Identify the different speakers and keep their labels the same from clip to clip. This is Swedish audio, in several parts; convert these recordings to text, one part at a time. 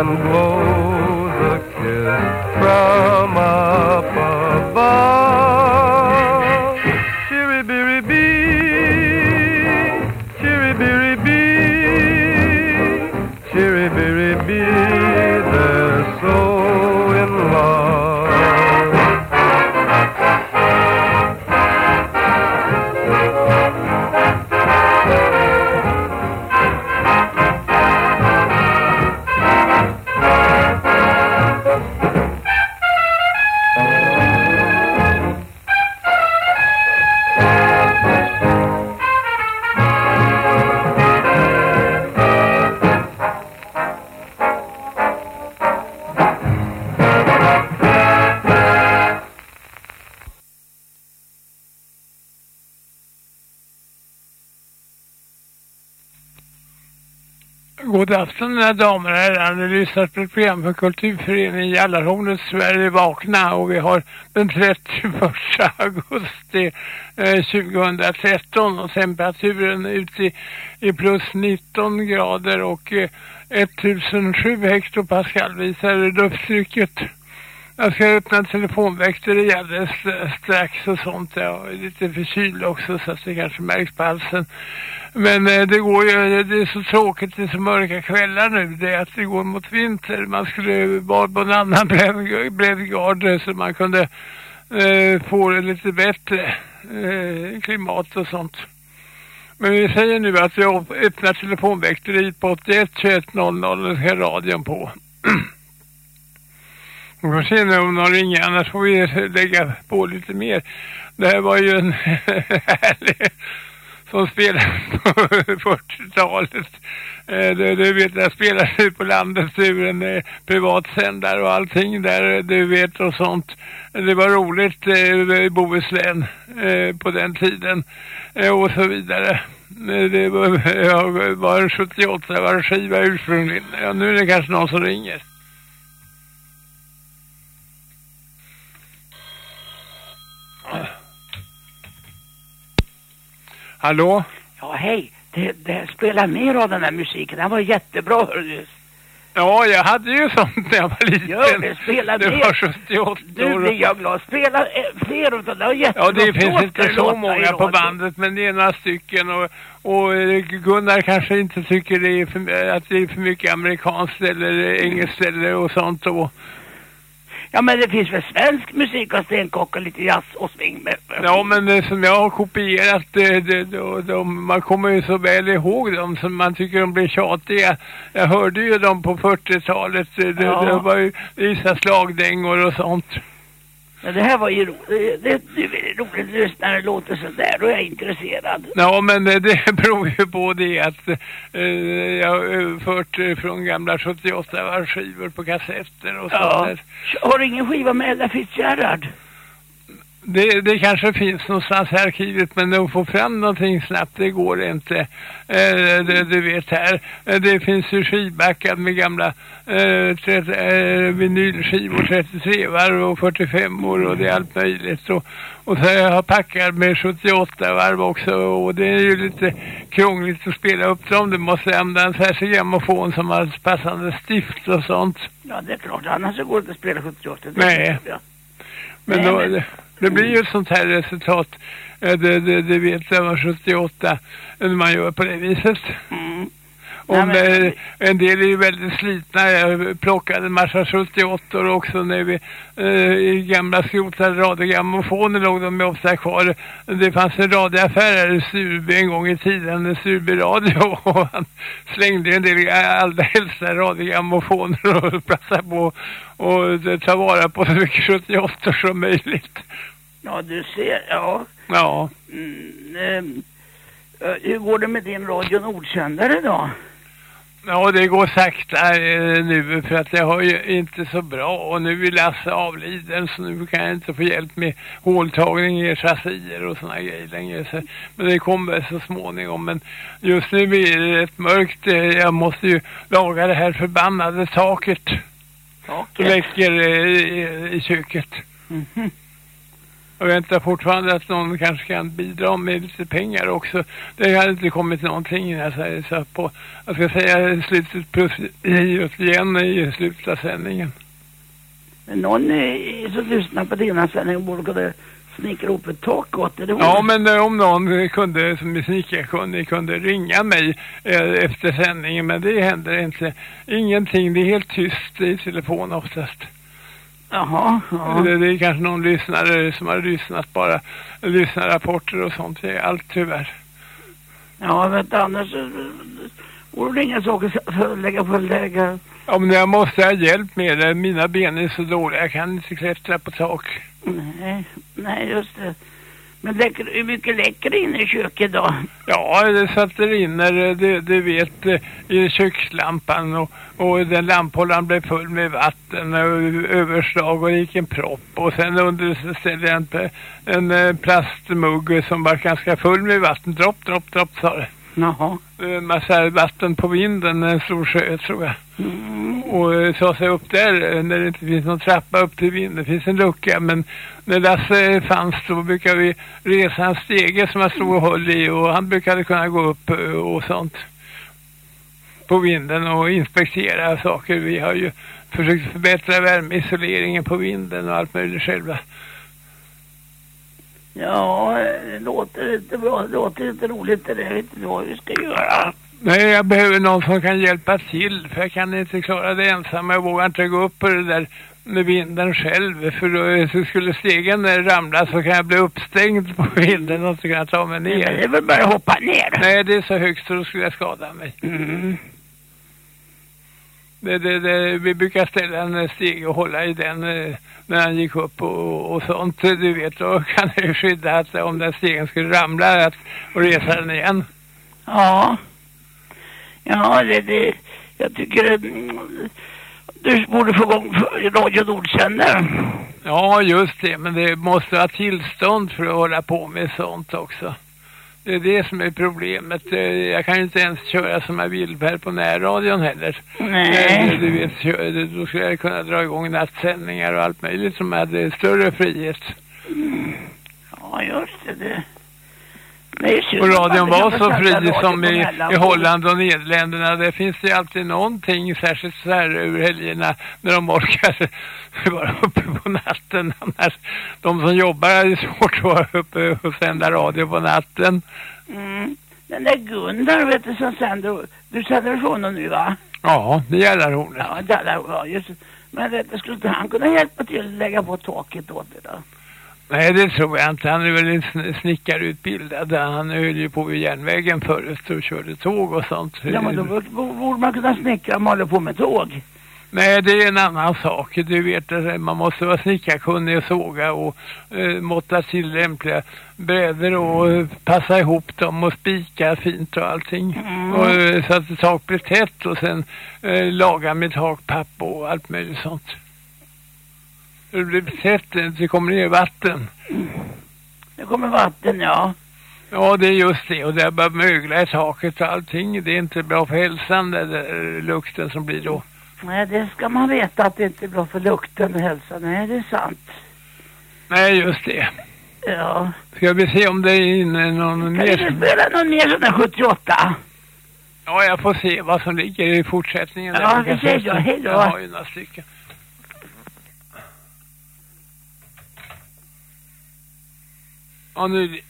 Speaker 1: and
Speaker 2: glow. Program för kulturföreningen Jallarhornet Sverige vakna och vi har den 31 augusti eh, 2013 och temperaturen ute i, i plus 19 grader och eh, 1007 hektopascal visar lufttrycket. Jag ska öppna telefonväxter alldeles strax och sånt. Jag är lite förkyld också så att det kanske märks på halsen. Men eh, det går ju, det är så tråkigt, det är så mörka kvällar nu. Det är att det går mot vinter. Man skulle vara på en annan breddgard eh, så man kunde eh, få det lite bättre eh, klimat och sånt. Men vi säger nu att vi öppnar telefonväxteriet på 81 21 00 och ska radion på. Vi får se nu om någon ringer, annars får vi lägga på lite mer. Det här var ju en härlig som spelade på 40-talet. Eh, du, du vet, jag spelade på landet ur en privat privatsändare och allting där, du vet, och sånt. Det var roligt eh, i Bohuslän på den tiden och så vidare. Det var, jag var 78, var skiva ursprungligen. Ja, nu är det kanske någon som ringer. Hallå?
Speaker 3: Ja, hej. Det, det spelar mer av den här musiken. Den var jättebra, hör du.
Speaker 2: Ja, jag hade ju sånt när jag var liten.
Speaker 3: Ja, det spelar
Speaker 2: det
Speaker 3: mer.
Speaker 2: var 78
Speaker 3: Nu
Speaker 2: år.
Speaker 3: blir jag glad. Spela eh, fler av dem. Det jättebra.
Speaker 2: Ja, det finns inte så många på bandet, men det är några stycken. Och, och eh, Gunnar kanske inte tycker det för, att det är för mycket amerikanskt eller engelskt eller och sånt. Och,
Speaker 3: Ja, men det finns väl svensk musik och stenkock och lite jazz och swing
Speaker 2: ja, men det som jag har kopierat, det, det, det, de, man kommer ju så väl ihåg dem som man tycker de blir tjatiga. Jag hörde ju dem på 40-talet. Det, det,
Speaker 3: Ja.
Speaker 2: det var ju vissa slagdängor och sånt.
Speaker 3: Men det här var ju roligt. Det, det, är roligt när det låter sådär. Då är jag intresserad.
Speaker 2: Ja, men eh, det beror ju på det att eh, jag har överfört eh, från gamla 78 var skivor på kassetter och
Speaker 3: Ja.
Speaker 2: sådär.
Speaker 3: Har du ingen skiva med Ella Fitzgerald?
Speaker 2: Det, det kanske finns någonstans i arkivet men att få fram någonting snabbt det går inte. Eh, det, du vet här. Eh, det finns ju skivbackar med gamla eh, 30, eh, vinylskivor 33 varv och 45 år och det är allt möjligt. Och, och så jag har packar med 78 varv också och det är ju lite krångligt att spela upp dem. Du måste använda en särskild grammofon som har passande stift och sånt.
Speaker 3: Ja, det är klart. Annars går det inte att spela 78. Det
Speaker 2: Nej.
Speaker 3: jag.
Speaker 2: Men
Speaker 3: Nej,
Speaker 2: då,
Speaker 3: men-
Speaker 2: Det, blir ju ett sånt här resultat. Eh, Det, det, det vet jag var 78 när man gör på det viset.
Speaker 3: Mm.
Speaker 2: Om,
Speaker 3: Nej, men-
Speaker 2: en del är ju väldigt slitna. Jag plockade en massa 78 också när vi eh, i gamla skrotade radiogrammofoner låg de ofta kvar. Det fanns en radioaffär här i Surby en gång i tiden, en Surby radio och han slängde en del allra äldsta radiogrammofoner och passade på och ta vara på så mycket 78 som möjligt.
Speaker 3: Ja, du ser. Ja.
Speaker 2: Ja.
Speaker 3: Mm, eh, hur går det med din Radio Nordsändare då?
Speaker 2: Ja, det går sakta eh, nu för att jag har ju inte så bra och nu är Lasse avliden så nu kan jag inte få hjälp med håltagning i chassier och såna grejer längre. Så, men det kommer så småningom. Men just nu är det rätt mörkt. Eh, Jag måste ju laga det här förbannade taket som
Speaker 3: Taket?
Speaker 2: läcker eh, i, i köket.
Speaker 3: Mhm.
Speaker 2: Jag väntar fortfarande att någon kanske kan bidra med lite pengar också. Det har inte kommit någonting jag säger så på, jag ska säga slutet plus igen i slutet av sändningen.
Speaker 3: Men Någon eh, som lyssnar på dina sändningar borde kunna snickra ihop ett tak åt det.
Speaker 2: Ja men eh, om någon kunde som är snickarkunnig kunde ringa mig eh, efter sändningen men det händer inte. Ingenting, det är helt tyst i telefon oftast.
Speaker 3: Jaha, ja.
Speaker 2: Det, det är kanske någon lyssnare som har lyssnat bara, lyssnarrapporter och sånt. Det är allt tyvärr.
Speaker 3: Ja, du, annars eh, vore det inga saker för att lägga på lägga.
Speaker 2: Ja, men jag måste ha hjälp med det. Mina ben är så dåliga. Jag kan inte klättra på tak.
Speaker 3: Nej, nej just det. Men läcker, hur mycket läcker det inne i köket då?
Speaker 2: Ja, det satte det rinner, eh, det, du vet, eh, i kökslampan och, och den lamphållaren blev full med vatten och överslag och det gick en propp. Och sen under så ställde jag en, en eh, plastmugg som var ganska full med vatten. Dropp, dropp, dropp sa det.
Speaker 3: Jaha.
Speaker 2: En massa vatten på vinden, en stor sjö tror jag.
Speaker 3: Mm.
Speaker 2: och eh, ta sig upp där eh, när det inte finns någon trappa upp till vinden. Det finns en lucka men när Lasse fanns då brukar vi resa en stege som han stod och höll i och han brukade kunna gå upp eh, och sånt på vinden och inspektera saker. Vi har ju försökt förbättra värmeisoleringen på vinden och allt möjligt själva.
Speaker 3: Ja, det låter inte bra. Det låter inte roligt. Det vet inte vad vi ska göra.
Speaker 2: Nej, jag behöver någon som kan hjälpa till för jag kan inte klara det ensam. Jag vågar inte gå upp på det där med vinden själv för då så skulle stegen ramla så kan jag bli uppstängd på vinden och så kan jag ta mig
Speaker 3: Men det
Speaker 2: ner.
Speaker 3: är väl bara att hoppa ner.
Speaker 2: Nej, det är så högt så då skulle jag skada mig.
Speaker 3: Mm.
Speaker 2: Det, det, det, vi brukar ställa en steg och hålla i den eh, när han gick upp och, och sånt. Du vet, då kan det ju skydda att om den stegen skulle ramla att, och resa den igen.
Speaker 3: Ja. Ja, det, det, jag tycker du borde få igång Radio Nordsändare.
Speaker 2: Ja, just det. Men det måste ha tillstånd för att hålla på med sånt också. Det är det som är problemet. Eh, Jag kan ju inte ens köra som jag vill här på närradion heller. Eh,
Speaker 3: Nej.
Speaker 2: Du vet, då skulle jag kunna dra igång nattsändningar och allt möjligt som hade större frihet.
Speaker 3: Ja, just det. det. Det är synd
Speaker 2: Och radion var så fri som i, i Holland och Nederländerna. Det finns det alltid någonting, särskilt så här över helgerna, när de orkar vara uppe på natten. Annars, de som jobbar är svårt att vara uppe och sända radio på natten.
Speaker 3: Mm. Den där Gunnar, vet du, som sänder... Du sänder från honom nu, va?
Speaker 2: Ja, det gäller hon.
Speaker 3: Ja, där, där, ja, just det. Men vet du, skulle inte han kunna hjälpa till att lägga på taket åt det då?
Speaker 2: Nej, det tror jag inte. Han är väl snickarutbildad. Han höll ju på vid järnvägen förut och körde tåg och sånt.
Speaker 3: Ja, men då borde- man kunna snickra om man håller på med tåg.
Speaker 2: Nej, det är en annan sak. Du vet, att man måste vara snickarkunnig och såga och eh, måtta till lämpliga brädor och eh, passa ihop dem och spika fint och allting.
Speaker 3: Mm.
Speaker 2: Och, eh, så att tak blir tätt och sen eh, laga med takpapp och allt möjligt sånt. Det blir tätt, det kommer ner vatten.
Speaker 3: Det kommer vatten, ja.
Speaker 2: Ja, det är just det. Och det har börjat mögla i taket och allting. Det är inte bra för hälsan, den där lukten som blir då.
Speaker 3: Nej, det ska man veta att det inte är bra för lukten och hälsan. Nej, det är sant.
Speaker 2: Nej, just det.
Speaker 3: Ja.
Speaker 2: Ska vi se om det är inne någon
Speaker 3: Kan
Speaker 2: mer?
Speaker 3: du spela någon mer sån där 78?
Speaker 2: Ja, jag får se vad som ligger i fortsättningen.
Speaker 3: Ja, vi säger då. Hej då.
Speaker 2: Jag har ju några stycken. Ja, nu är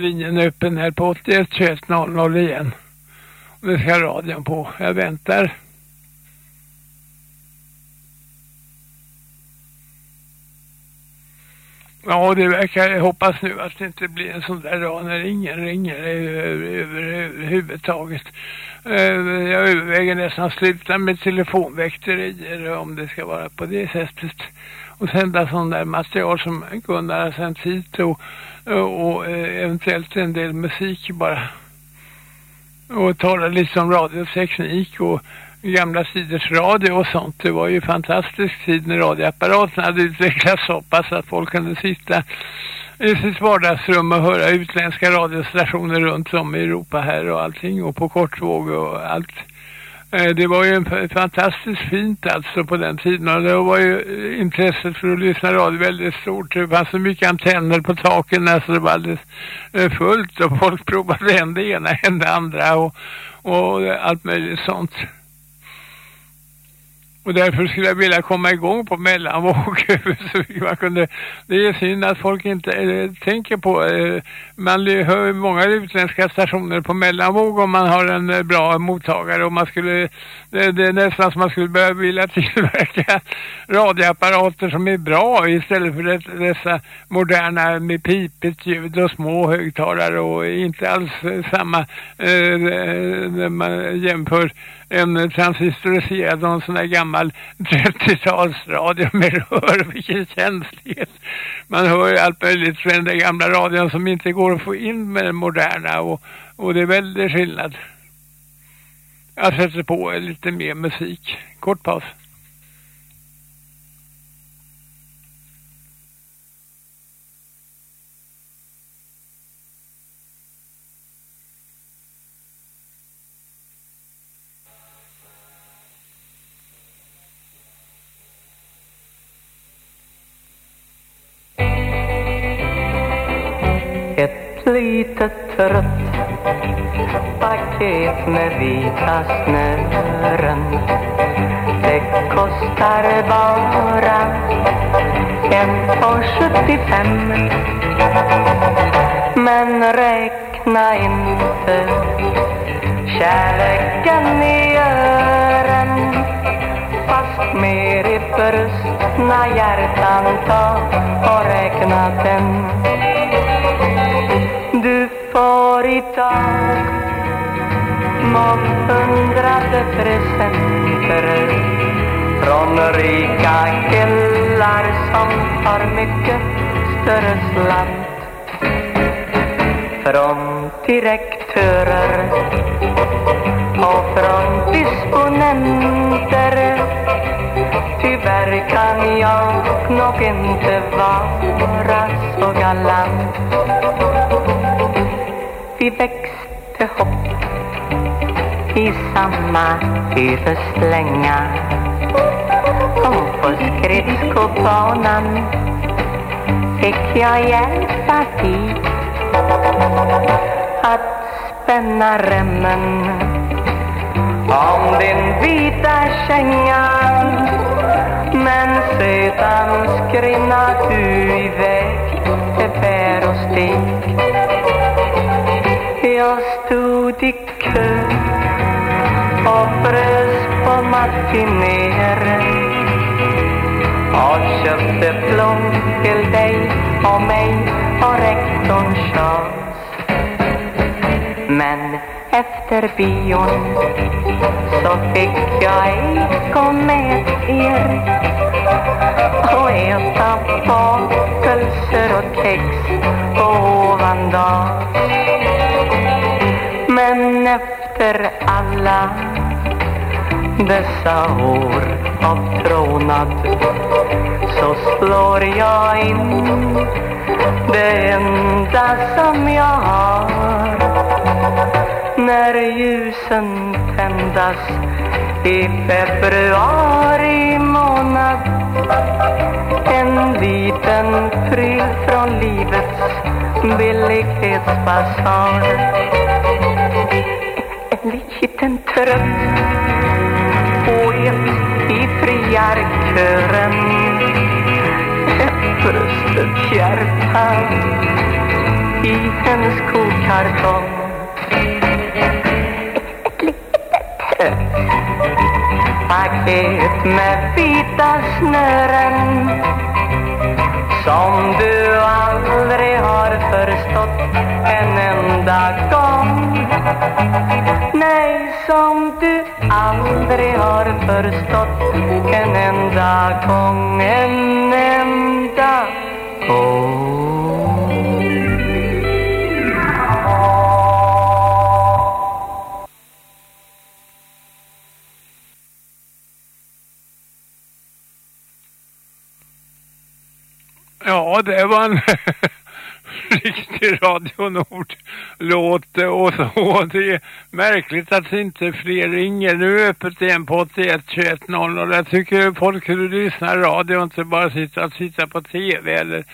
Speaker 2: linjen öppen här på 81 21 00 igen. Och nu ska radion på. Jag väntar. Ja, det verkar, jag hoppas nu att det inte blir en sån där dag när ingen ringer över- över- överhuvudtaget. Eh, jag överväger nästan att sluta med telefonväkterier om det ska vara på det sättet. Och sända sån där material som Gunnar har sänt hit och, och, eh, eventuellt en del musik bara. Och tala lite om radioteknik och gamla tiders radio och sånt. Det var ju fantastisk tid när radioapparaten hade utvecklats så pass att folk kunde sitta i sitt vardagsrum och höra utländska radiostationer runt om i Europa här och allting och på kortvåg och allt. Eh, det var ju en fantastiskt fint alltså på den tiden och det var ju eh, intresset för att lyssna radio väldigt stort. Det fanns så mycket antenner på taken där så det var alldeles eh, fullt och folk provade en det ena än det andra och, och allt möjligt sånt. Och därför skulle jag vilja komma igång på mellanvåg. man kunde. Det är synd att folk inte äh, tänker på. Äh, man hör många utländska stationer på mellanvåg om man har en äh, bra mottagare. Och man skulle, det, det är nästan som man skulle börja vilja tillverka radioapparater som är bra istället för det, dessa moderna med pipigt ljud och små högtalare och inte alls samma när man jämför en transistoriserad och en sån där gammal 30-talsradio med rör. Vilken känslighet. Man hör ju allt möjligt från den där gamla radion som inte går att få in med den moderna och, och det är väldigt skillnad. Jag sätter på lite mer musik. Kort paus.
Speaker 4: Litet rött paket med vita snören. Det kostar bara en på 75 Men räkna inte kärleken i ören. Fast mer i brustna hjärtan ta och räkna den. Dag månghundrade presenter från rika killar som har mycket större slant. Från direktörer och från disponenter Tyvärr kan jag nog inte vara så galant vi växte hopp i samma huvudslänga Och på skridskobanan fick jag hjälpa till att spänna remmen om din vita känga. Men sedan skrinna du iväg till bär och stig jag stod i kö och frös på matinéer och köpte blom till dig och mig och rektorn Charles men efter bion så fick jag ej gå med er och äta bakelser och kex på ovandag. Efter alla dessa år av trånad så slår jag in det enda som jag har. När ljusen tändas i februari månad. En liten pryl från livets billighetsbasar en liten trött och en i friarkören ett brustet hjärta i en skokartong ett litet trött paket med vita snören som du aldrig har förstått en enda gång. Nej, som du aldrig har förstått en enda gång, en enda gång.
Speaker 2: Ja, det var en riktig Radio Nord-låt och så. Det är märkligt att inte fler ringer. Nu är öppet igen på 81 21 00. Jag tycker folk skulle lyssna radio och inte bara sitta och titta på tv eller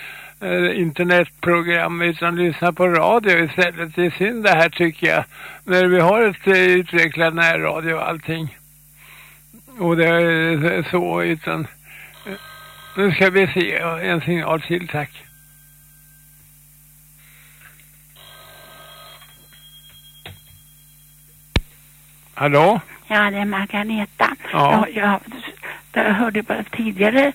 Speaker 2: eh, internetprogram utan lyssna på radio istället. Det är synd det här tycker jag. När vi har ett eh, utvecklat närradio och allting. Och det är så utan... Nu ska vi se en signal till, tack. Hallå?
Speaker 3: Ja, det är Margareta.
Speaker 2: Ja.
Speaker 3: Jag, jag, jag hörde bara tidigare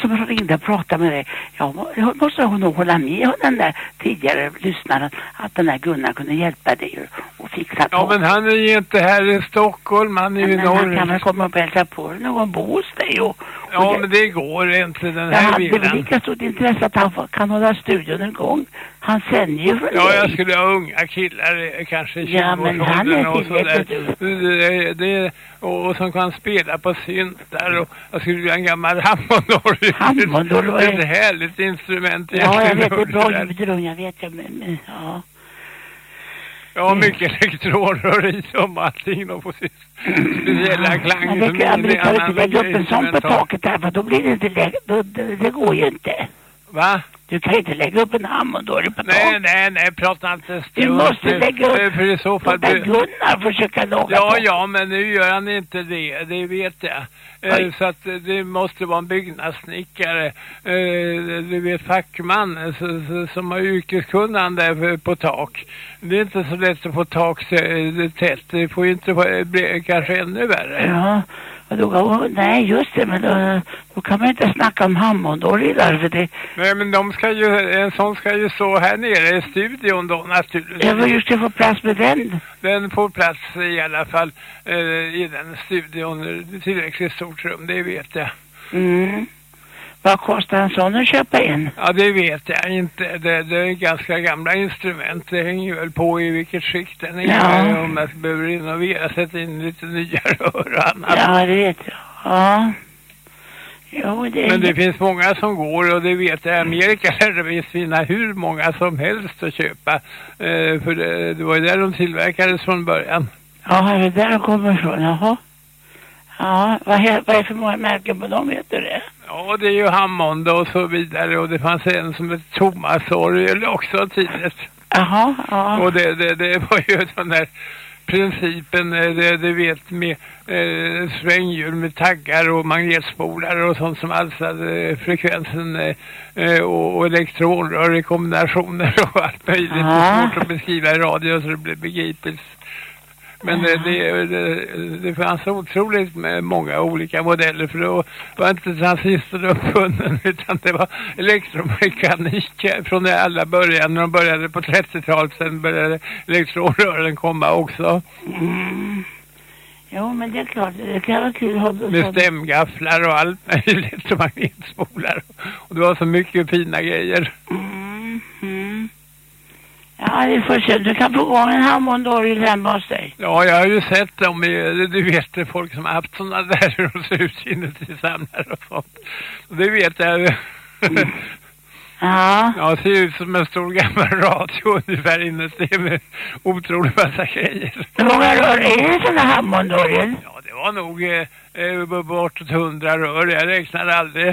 Speaker 3: som ringde och pratade med dig. Jag, må- jag måste nog hålla med den där tidigare lyssnaren att den där Gunnar kunde hjälpa dig och, fixa
Speaker 2: Ja,
Speaker 3: på.
Speaker 2: men han är ju inte här i Stockholm, han är ju i
Speaker 3: men han kan väl
Speaker 2: norr.
Speaker 3: komma och hälsa på dig någon bo hos dig och, och
Speaker 2: Ja,
Speaker 3: det-
Speaker 2: men det går inte den
Speaker 3: jag
Speaker 2: här
Speaker 3: hade väl
Speaker 2: bilen.
Speaker 3: lika stort intresse att han kan hålla studion igång. Han sänder ju för
Speaker 2: Ja,
Speaker 3: dig.
Speaker 2: jag skulle ha unga killar, kanske i
Speaker 3: Ja, men han är
Speaker 2: 20-årsåldern och sådär.
Speaker 3: tillräckligt
Speaker 2: Det, det, och, och som kan spela på syntar och jag skulle vilja en gammal hammondorgel.
Speaker 3: Hammondorgel,
Speaker 2: Det
Speaker 3: är-
Speaker 2: ett härligt instrument
Speaker 3: Ja, jag vet, det är bra ljud i rummet, jag vet. Jag, men, ja.
Speaker 2: Ja, mycket elektronrör i och allting. De får sin speciella klang.
Speaker 3: Men det,
Speaker 2: som
Speaker 3: kan, vi kan inte lägga upp en sån på taket här för då blir det inte då, det, det går ju inte.
Speaker 2: Va?
Speaker 3: Du kan inte lägga upp en hammondorgel på
Speaker 2: Nej, nej, nej, prata inte
Speaker 3: Du
Speaker 2: strunt.
Speaker 3: måste lägga upp-
Speaker 2: För i så fall...
Speaker 3: Låta Gunnar försöka laga
Speaker 2: Ja,
Speaker 3: på.
Speaker 2: ja, men nu gör han inte det, det vet jag. Eh,
Speaker 3: Oj.
Speaker 2: så att det måste vara en byggnadssnickare, eh, du vet fackman eh, som har yrkeskunnande på tak. Det är inte så lätt att få tak tätt, det får ju inte bli kanske ännu värre.
Speaker 3: Ja, och då, oh, nej just det, men då, då kan man inte snacka om hammondorglar för det,
Speaker 2: Nej, men de ska ju, en sån ska ju stå här nere i studion då naturligtvis.
Speaker 3: jag vill ju ska få plats med den.
Speaker 2: Den får plats i alla fall eh, i den studion, tillräckligt stort rum, det vet jag.
Speaker 3: Mm. Vad kostar en sån att köpa in?
Speaker 2: Ja, det vet jag inte. Det, det är ganska gamla instrument. Det hänger väl på i vilket skick den är.
Speaker 3: Ja.
Speaker 2: Om jag behöver innovera, sätta in lite nya rör och annat.
Speaker 3: Ja, det vet jag. Ja. Jo, det...
Speaker 2: Men det finns många som går och det vet jag. I Amerika lär det visst finna hur många som helst att köpa. Eh, för det, det var ju där de tillverkades från början.
Speaker 3: Ja, det är där de kommer ifrån, jaha. Ja, vad vad är för många märken på dem, vet du det?
Speaker 2: Ja, det är ju Hammond och så vidare. Och det fanns en som hette Thomas Orgel också tidigt.
Speaker 3: Jaha, ja.
Speaker 2: Och det, det, det var ju den där principen, eh, det, det vet med eh, svänghjul med taggar och magnetspolar och sånt som alstrade frekvensen eh, eh, och, och elektronrör i kombinationer och allt möjligt. Det
Speaker 3: Ja.
Speaker 2: är svårt att beskriva i radio så det blir begripligt. Men det, det, det, det fanns otroligt med många olika modeller för då var inte transistorn uppfunnen utan det var elektromekanik från det alla början när de började på 30-talet sen började elektronrören komma också
Speaker 3: Mm. Jo, men det är klart, det kan vara kul att ha
Speaker 2: med stämgafflar och allt möjligt och magnetspolar och det var så mycket fina grejer.
Speaker 3: Mm, mm. Ja, vi får se. Du kan få igång en Hammondorgel hemma hos dig.
Speaker 2: Ja, jag har ju sett dem. Du vet, folk som har haft sådana där hur de ser ut inuti samlare och sånt. Det vet jag.
Speaker 3: Ja.
Speaker 2: Ja, det ser ut som en stor gammal radio ungefär inuti med otroligt massa grejer.
Speaker 3: Hur många rör är det i sådana Hammondorgel?
Speaker 2: Ja, det var nog eh, eh, bortåt hundra rör. Jag räknade aldrig.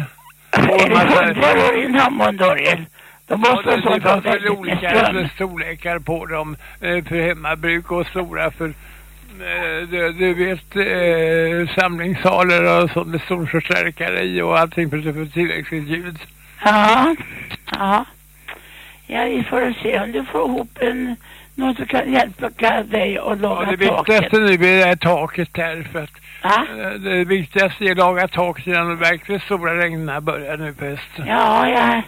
Speaker 3: Är det hundra rör i en Hammondorgel?
Speaker 2: Ja,
Speaker 3: måste
Speaker 2: det,
Speaker 3: en
Speaker 2: det väl
Speaker 3: väldigt med
Speaker 2: olika storlekar på dem eh, för hemmabruk och stora för eh, du, du vet eh, samlingssalar och sånt med storförstärkare i och allting för få tillräckligt ljud.
Speaker 3: Ja. Ja. Ja, vi får se om du får ihop en, någon som kan hjälpa dig att
Speaker 2: Ja,
Speaker 3: laga
Speaker 2: det
Speaker 3: taket.
Speaker 2: viktigaste nu är det här taket där för att
Speaker 3: Va?
Speaker 2: eh, det viktigaste är att laga taket innan de verkligt stora regnen börjar nu på hösten.
Speaker 3: Ja, ja.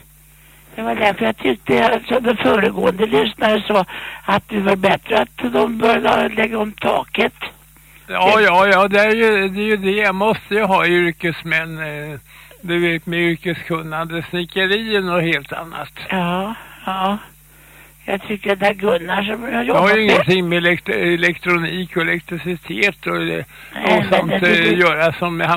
Speaker 3: Det var därför jag tyckte, alltså den föregående lyssnare sa att det var bättre att de började lägga om taket.
Speaker 2: Ja, ja, ja, det är ju det. Är ju det. Jag måste ju ha yrkesmän. Eh, du vet med yrkeskunnande. Snickeri är något helt annat.
Speaker 3: Ja, ja. Jag tycker att det är Gunnar som har
Speaker 2: Jag
Speaker 3: jobbat
Speaker 2: har ju
Speaker 3: med.
Speaker 2: ingenting med elekt elektronik och elektricitet och, det-
Speaker 3: Nej,
Speaker 2: och sånt
Speaker 3: det
Speaker 2: att
Speaker 3: tycker-
Speaker 2: göra som med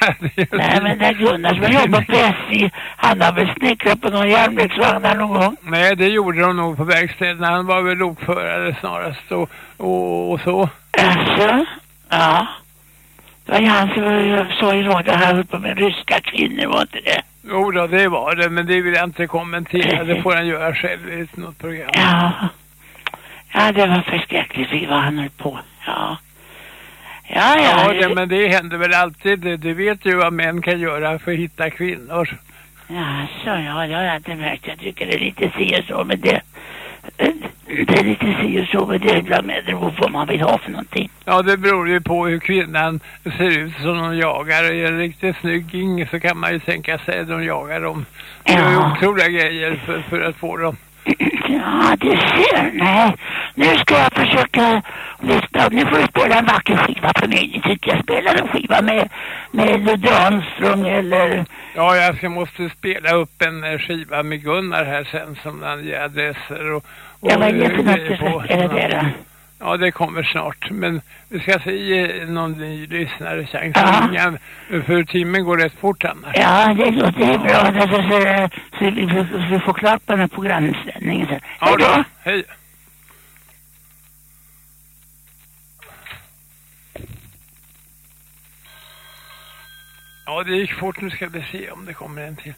Speaker 2: här. Ju-
Speaker 3: Nej, men det är Gunnar som har jobbat på SJ. Han har väl snickrat på någon järnvägsvagn någon gång.
Speaker 2: Nej, det gjorde de nog på verkstäderna. Han var väl lokförare snarast och, och, och så.
Speaker 3: Alltså, ja. Det var ju han som sa i radio att han höll på med ryska kvinnor, var inte det?
Speaker 2: Jo då, det var det, men det vill jag inte kommentera. Det får han göra själv i något program.
Speaker 3: Ja. Ja, det var förskräckligt vad han höll på. Ja. Ja, ja.
Speaker 2: Ja, det, men det händer väl alltid. Du, vet ju vad män kan göra för att hitta kvinnor.
Speaker 3: Ja, så ja, det har jag inte märkt. Jag tycker det är lite si och så med det. Det är lite si och så med det ibland med och vad man vill ha för någonting.
Speaker 2: Ja, det beror ju på hur kvinnan ser ut som de jagar. Är en riktigt snygging så kan man ju tänka sig att de jagar dem. Det är
Speaker 3: Ja.
Speaker 2: otroliga grejer för, för att få dem.
Speaker 3: Ja, det ser. Nej, nu ska jag försöka lyssna. Nu får du spela en vacker skiva för mig. Ni tycker jag spelar en skiva med, med Ludde Armstrong eller...
Speaker 2: Ja, jag ska, måste spela upp en eh, skiva med Gunnar här sen som han ger adresser och, och
Speaker 3: Ja, vad är det
Speaker 2: eh,
Speaker 3: för något
Speaker 2: grejer
Speaker 3: du ska spela då?
Speaker 2: Ja, det kommer snart. Men vi ska se eh, någon ny lyssnare chans
Speaker 3: Ja.
Speaker 2: För timmen går rätt fort annars.
Speaker 3: Ja, det låter bra. Alltså, så, så, så vi, får- vi får klart på den här programinställningen sen.
Speaker 2: Ja,
Speaker 3: då.
Speaker 2: Hej. Ja, det gick fort. Nu ska vi se om det kommer en till.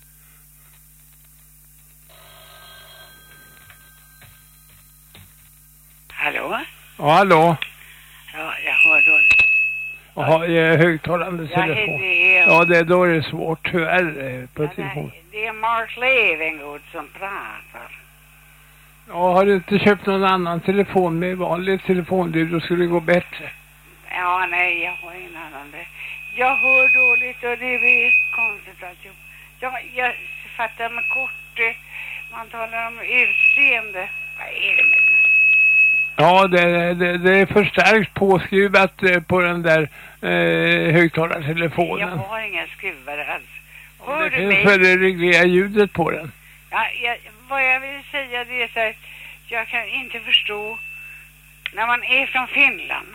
Speaker 3: Hallå?
Speaker 2: Ja, hallå.
Speaker 3: Ja, jag hör då.
Speaker 2: Jaha, är högtalande
Speaker 5: Ja,
Speaker 2: telefon.
Speaker 5: det är,
Speaker 2: Ja, det, då är det svårt tyvärr på
Speaker 5: ja,
Speaker 2: telefon.
Speaker 5: nej, det är Mark Levengood som pratar.
Speaker 2: Ja, har du inte köpt någon annan telefon med vanlig telefonlyd då skulle det gå bättre.
Speaker 5: Ja, nej, jag har ingen annan det. Jag hör dåligt och det är konstigt att jag... Jag, jag fattar med kort. Man talar om utseende. Vad är det med
Speaker 2: Ja, det, det, det är förstärkt påskruvat eh, på den där eh, högtalartelefonen.
Speaker 5: Jag har inga skruvar alls. Hör
Speaker 2: det
Speaker 5: du
Speaker 2: finns
Speaker 5: mig?
Speaker 2: för att reglera ljudet på den.
Speaker 5: Ja, jag, vad jag vill säga det är så här, jag kan inte förstå när man är från Finland.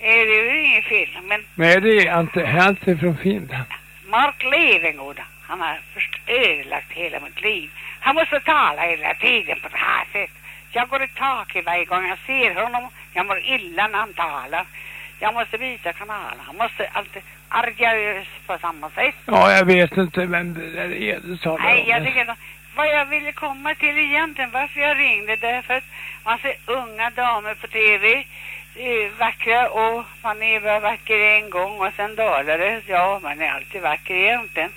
Speaker 5: Är det ju inget fel, men
Speaker 2: Nej, det är inte, jag är inte från Finland.
Speaker 5: Mark Levengood, han har först ödelagt hela mitt liv. Han måste tala hela tiden på det här sättet. Jag går i taket varje gång jag ser honom. Jag mår illa när han talar. Jag måste byta kanal. Han måste alltid arga på samma sätt.
Speaker 2: Ja, jag vet inte vem det där är du talar
Speaker 5: Nej,
Speaker 2: om.
Speaker 5: jag tycker att vad jag ville komma till egentligen, varför jag ringde, därför att man ser unga damer på tv, eh, vackra och man är bara vacker en gång och sen dalar det. Ja, man är alltid vacker egentligen.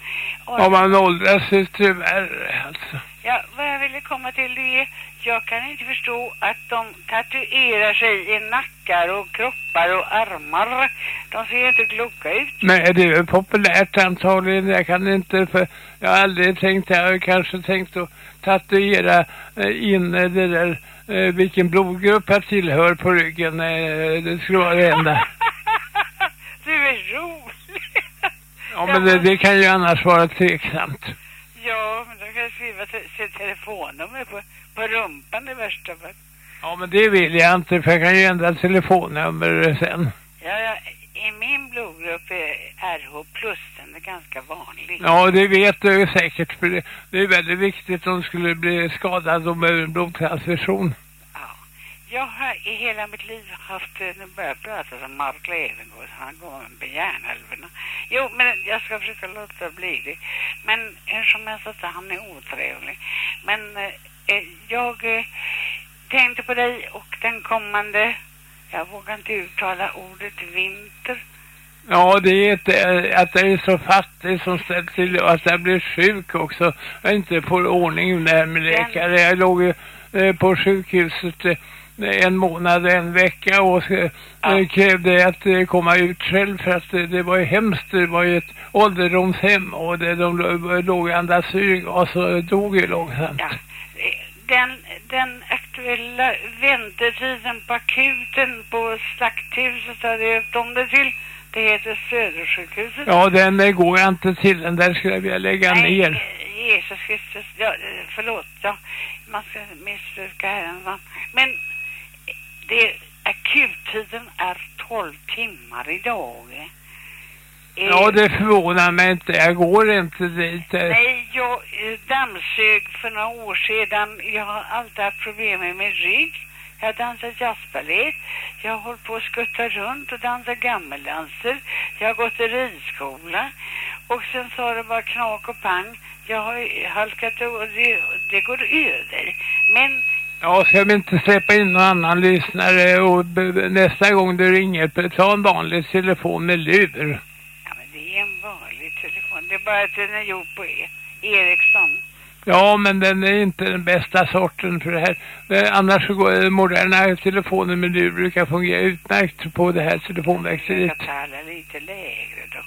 Speaker 5: Och,
Speaker 2: Om man åldras ju tyvärr alltså.
Speaker 5: ja, vad jag ville komma till det är, jag kan inte förstå att de tatuerar sig i nackar och kroppar och armar. De ser inte kloka ut.
Speaker 2: Nej, det är ju populärt antagligen. Jag kan inte för jag har aldrig tänkt, jag har kanske tänkt att tatuera eh, in eh, det där eh, vilken blodgrupp jag tillhör på ryggen. Det skulle vara det enda.
Speaker 5: du är rolig.
Speaker 2: Ja, men det, det kan ju annars vara tveksamt.
Speaker 5: Ja, men då kan jag skriva te telefonnummer på, På rumpan i värsta fall.
Speaker 2: Ja, men det vill jag inte för jag kan ju ändra telefonnummer sen.
Speaker 5: Ja, ja, i min blodgrupp är RH plus, den är ganska vanlig.
Speaker 2: Ja, det vet du säkert för det, det är väldigt viktigt om du skulle bli skadad behöver en blodtransfusion.
Speaker 5: Jag har i hela mitt liv haft, nu börjar jag prata som Mark Levengood, han går med järnälvorna. Jo, men jag ska försöka låta bli det. Men hur som helst, han är otrevlig. Men eh, jag eh, tänkte på dig och den kommande, jag vågar inte uttala ordet vinter.
Speaker 2: Ja, det är inte, att jag är så fattig som ställt till och att jag blir sjuk också. Jag inte får ordning med läkare. Jag låg eh, på sjukhuset eh, en månad, en vecka och eh,
Speaker 5: Ja.
Speaker 2: krävde att eh, komma ut själv för att eh, det var ju hemskt. Det var ju ett ålderdomshem och det, de lå- låg i andas syrgas och dog ju långsamt.
Speaker 5: Ja. Den, den aktuella väntetiden på akuten på slakthuset har döpt om det till. Det heter Södersjukhuset.
Speaker 2: Ja, den eh, går jag inte till. Den där skulle jag vilja lägga
Speaker 5: Nej,
Speaker 2: ner.
Speaker 5: Jesus Kristus, ja, eh, förlåt, ja, man ska missbruka Herren va. Men eh, det, akuttiden är 12 timmar idag. Eh,
Speaker 2: Ja, det förvånar mig inte. Jag går inte dit.
Speaker 5: Nej, jag eh, dammsög för några år sedan. Jag har alltid haft problem med min rygg. Jag har dansat jazzbalett. Jag har hållit på att skutta runt och dansat gammeldanser. Jag har gått i ridskola. Och sen sa det bara knak och pang. Jag har halkat och det, det går över. Men
Speaker 2: Ja, ska vi inte släppa in någon annan lyssnare och nästa gång du ringer, ta en vanlig telefon med lur.
Speaker 5: Ja, men det är en vanlig telefon. Det är bara att den är gjord på e Ericsson.
Speaker 2: Ja, men den är inte den bästa sorten för det här. Men annars så går eh, moderna telefoner med lur brukar fungera utmärkt på det här
Speaker 5: Jag
Speaker 2: telefonväxteriet.
Speaker 5: ska tala lite lägre då.